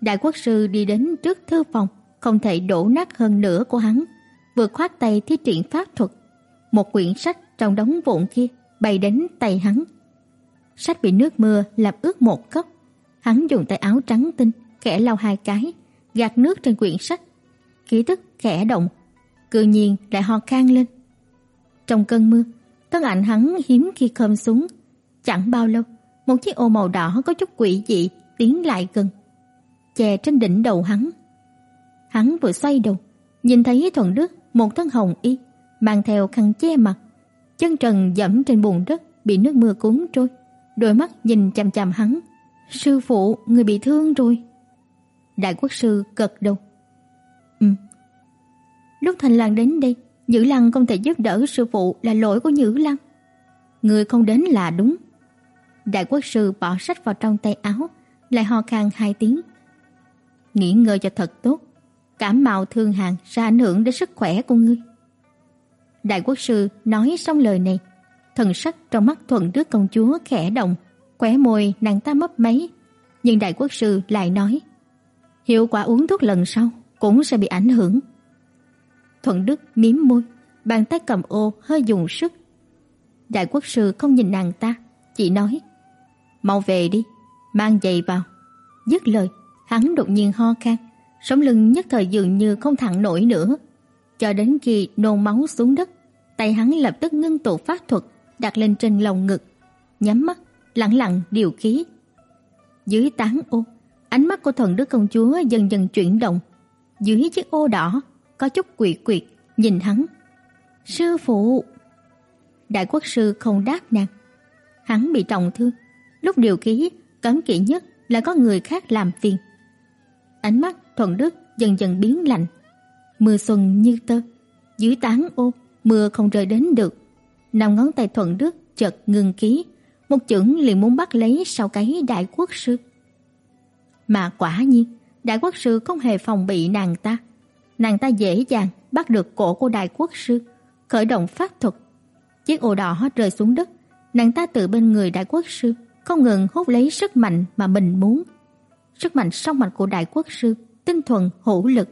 Đại quốc sư đi đến trước thư phòng, không thể đổ nát hơn nữa của hắn, vừa khoát tay thi triển pháp thuật. Một quyển sách trong đống vụn kia bay đến tay hắn. Sách bị nước mưa làm ướt một góc. Hắn dùng tay áo trắng tinh khẽ lau hai cái, gạt nước trên quyển sách, ký tức khẽ động, cư nhiên lại ho khan lên. Trong cơn mưa, thân ảnh hắn hiếm khi khom xuống, chẳng bao lâu, một chiếc ô màu đỏ có chút quỷ dị tiến lại gần, che trên đỉnh đầu hắn. Hắn vừa xoay đầu, nhìn thấy Thuận Đức một thân hồng y, mang theo khăn che mặt, chân trần dẫm trên bùn đất bị nước mưa cuốn trôi, đôi mắt nhìn chằm chằm hắn. "Sư phụ, người bị thương rồi." Đại quốc sư gật đầu. "Ừ." Lúc Thành Lan đến đây, Nhữ Lăng không thể giúp đỡ sư phụ là lỗi của Nhữ Lăng. Người không đến là đúng. Đại quốc sư bỏ sách vào trong tay áo, lại ho khan hai tiếng. Nghỉ ngơi cho thật tốt, cảm mạo thương hàn sẽ ảnh hưởng đến sức khỏe của ngươi. Đại quốc sư nói xong lời này, thần sắc trong mắt thuận đức công chúa khẽ động, khóe môi nàng ta mấp máy, nhưng đại quốc sư lại nói: "Hiệu quả uống thuốc lần sau cũng sẽ bị ảnh hưởng." Thuận Đức miếm môi, bàn tay cầm ô hơi dùng sức. Đại quốc sư không nhìn nàng ta, chỉ nói: "Mau về đi, mang giày vào." Dứt lời, hắn đột nhiên ho khan, sống lưng nhất thời dường như không thẳng nổi nữa, cho đến khi nôn máu xuống đất, tay hắn lập tức ngưng tụ pháp thuật đặt lên trên lồng ngực, nhắm mắt, lặng lặng điều khí. Dưới tán ô, ánh mắt của thần đức công chúa dần dần chuyển động. Dưới chiếc ô đỏ, có chút quỷ quyệt nhìn hắn. "Sư phụ." Đại quốc sư không đáp nàng. Hắn bị trọng thương, lúc điều khí, cấm kỵ nhất là có người khác làm phiền. Ánh mắt Thuận Đức dần dần biến lạnh. Mưa xuân như tơ, dưới tán ô, mưa không rơi đến được. Năm ngón tay Thuận Đức chợt ngừng ký, một chưởng liền muốn bắt lấy sau cái đại quốc sư. Mà quả nhiên, đại quốc sư không hề phòng bị nàng ta. Nàng ta dễ dàng bắt được cổ của đại quốc sư, khởi động pháp thuật. Chiếc ô đỏ rơi xuống đất, nàng ta tự bên người đại quốc sư không ngừng hút lấy sức mạnh mà mình muốn. Sức mạnh song mạnh của đại quốc sư, tinh thuần hữu lực,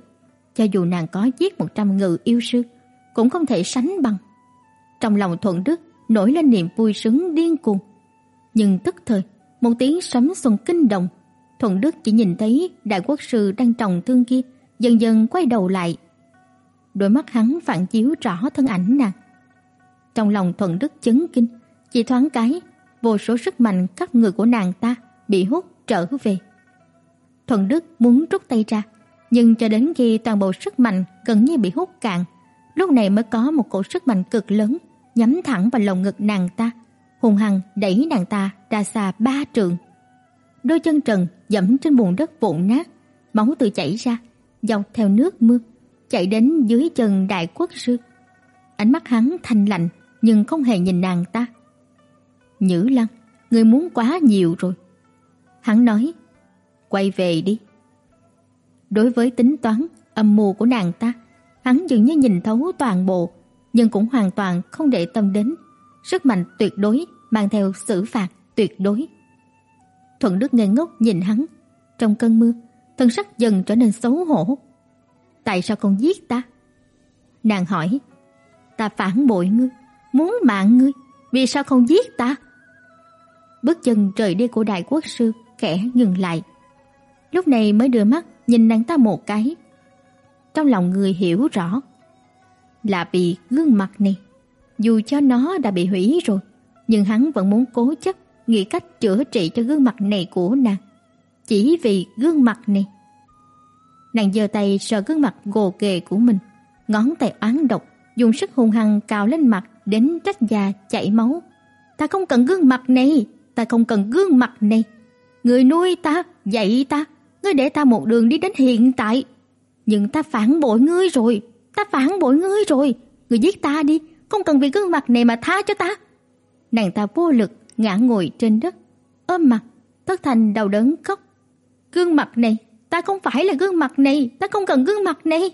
cho dù nàng có giết 100 ngự yêu sư, cũng không thể sánh bằng. Trong lòng Thuận Đức nổi lên niềm vui sướng điên cuồng. Nhưng tức thời, một tiếng sấm xuân kinh động, Thuận Đức chỉ nhìn thấy đại quốc sư đang trồng thương kia, dần dần quay đầu lại. Đôi mắt hắn phản chiếu rõ thân ảnh nàng. Trong lòng Thuận Đức chấn kinh, chỉ thoáng cái, vô số sức mạnh khắp người của nàng ta bị hút trở về. Thuận Đức muốn rút tay ra, nhưng cho đến khi toàn bộ sức mạnh gần như bị hút cạn, lúc này mới có một cổ sức mạnh cực lớn nhắm thẳng vào lồng ngực nàng ta, hùng hăng đẩy nàng ta ra xa ba trượng. Đôi chân trần dẫm trên bùn đất vụn nát, máu từ chảy ra, dọc theo nước mưa, chạy đến dưới chân đại quốc sư. Ánh mắt hắn thanh lạnh nhưng không hề nhìn nàng ta. Nhữ Lăng, người muốn quá nhiều rồi. Hắn nói, quay về đi. Đối với tính toán âm mưu của nàng ta, hắn dường như nhìn thấu toàn bộ, nhưng cũng hoàn toàn không để tâm đến. Sức mạnh tuyệt đối mang theo xử phạt tuyệt đối. Thuận Đức ngây ngốc nhìn hắn, trong cơn mưa, thân sắc dần trở nên xấu hổ. Tại sao con giết ta? Nàng hỏi, ta phản bội ngươi, muốn mạng ngươi, vì sao không giết ta? Bước chân rời đi của đại quốc sư khẽ ngừng lại. Lúc này mới đưa mắt nhìn nàng ta một cái. Trong lòng người hiểu rõ là vì gương mặt này, dù cho nó đã bị hủy rồi, nhưng hắn vẫn muốn cố chấp nghĩ cách chữa trị cho gương mặt này của nàng. Chỉ vì gương mặt này. Nàng giơ tay sờ gương mặt gồ ghề của mình, ngón tay oán độc, dùng sức hung hăng cào lên mặt đến rách da chảy máu. Ta không cần gương mặt này, ta không cần gương mặt này. Người nuôi ta, dạy ta, ngươi để ta một đường đi đến hiện tại. Nhưng ta phản bội ngươi rồi, ta phản bội ngươi rồi, ngươi giết ta đi, không cần vì gương mặt này mà tha cho ta. Nàng ta vô lực ngã ngồi trên đất, ôm mặt, thất thành đau đớn khóc. Gương mặt này, ta không phải là gương mặt này, ta không cần gương mặt này.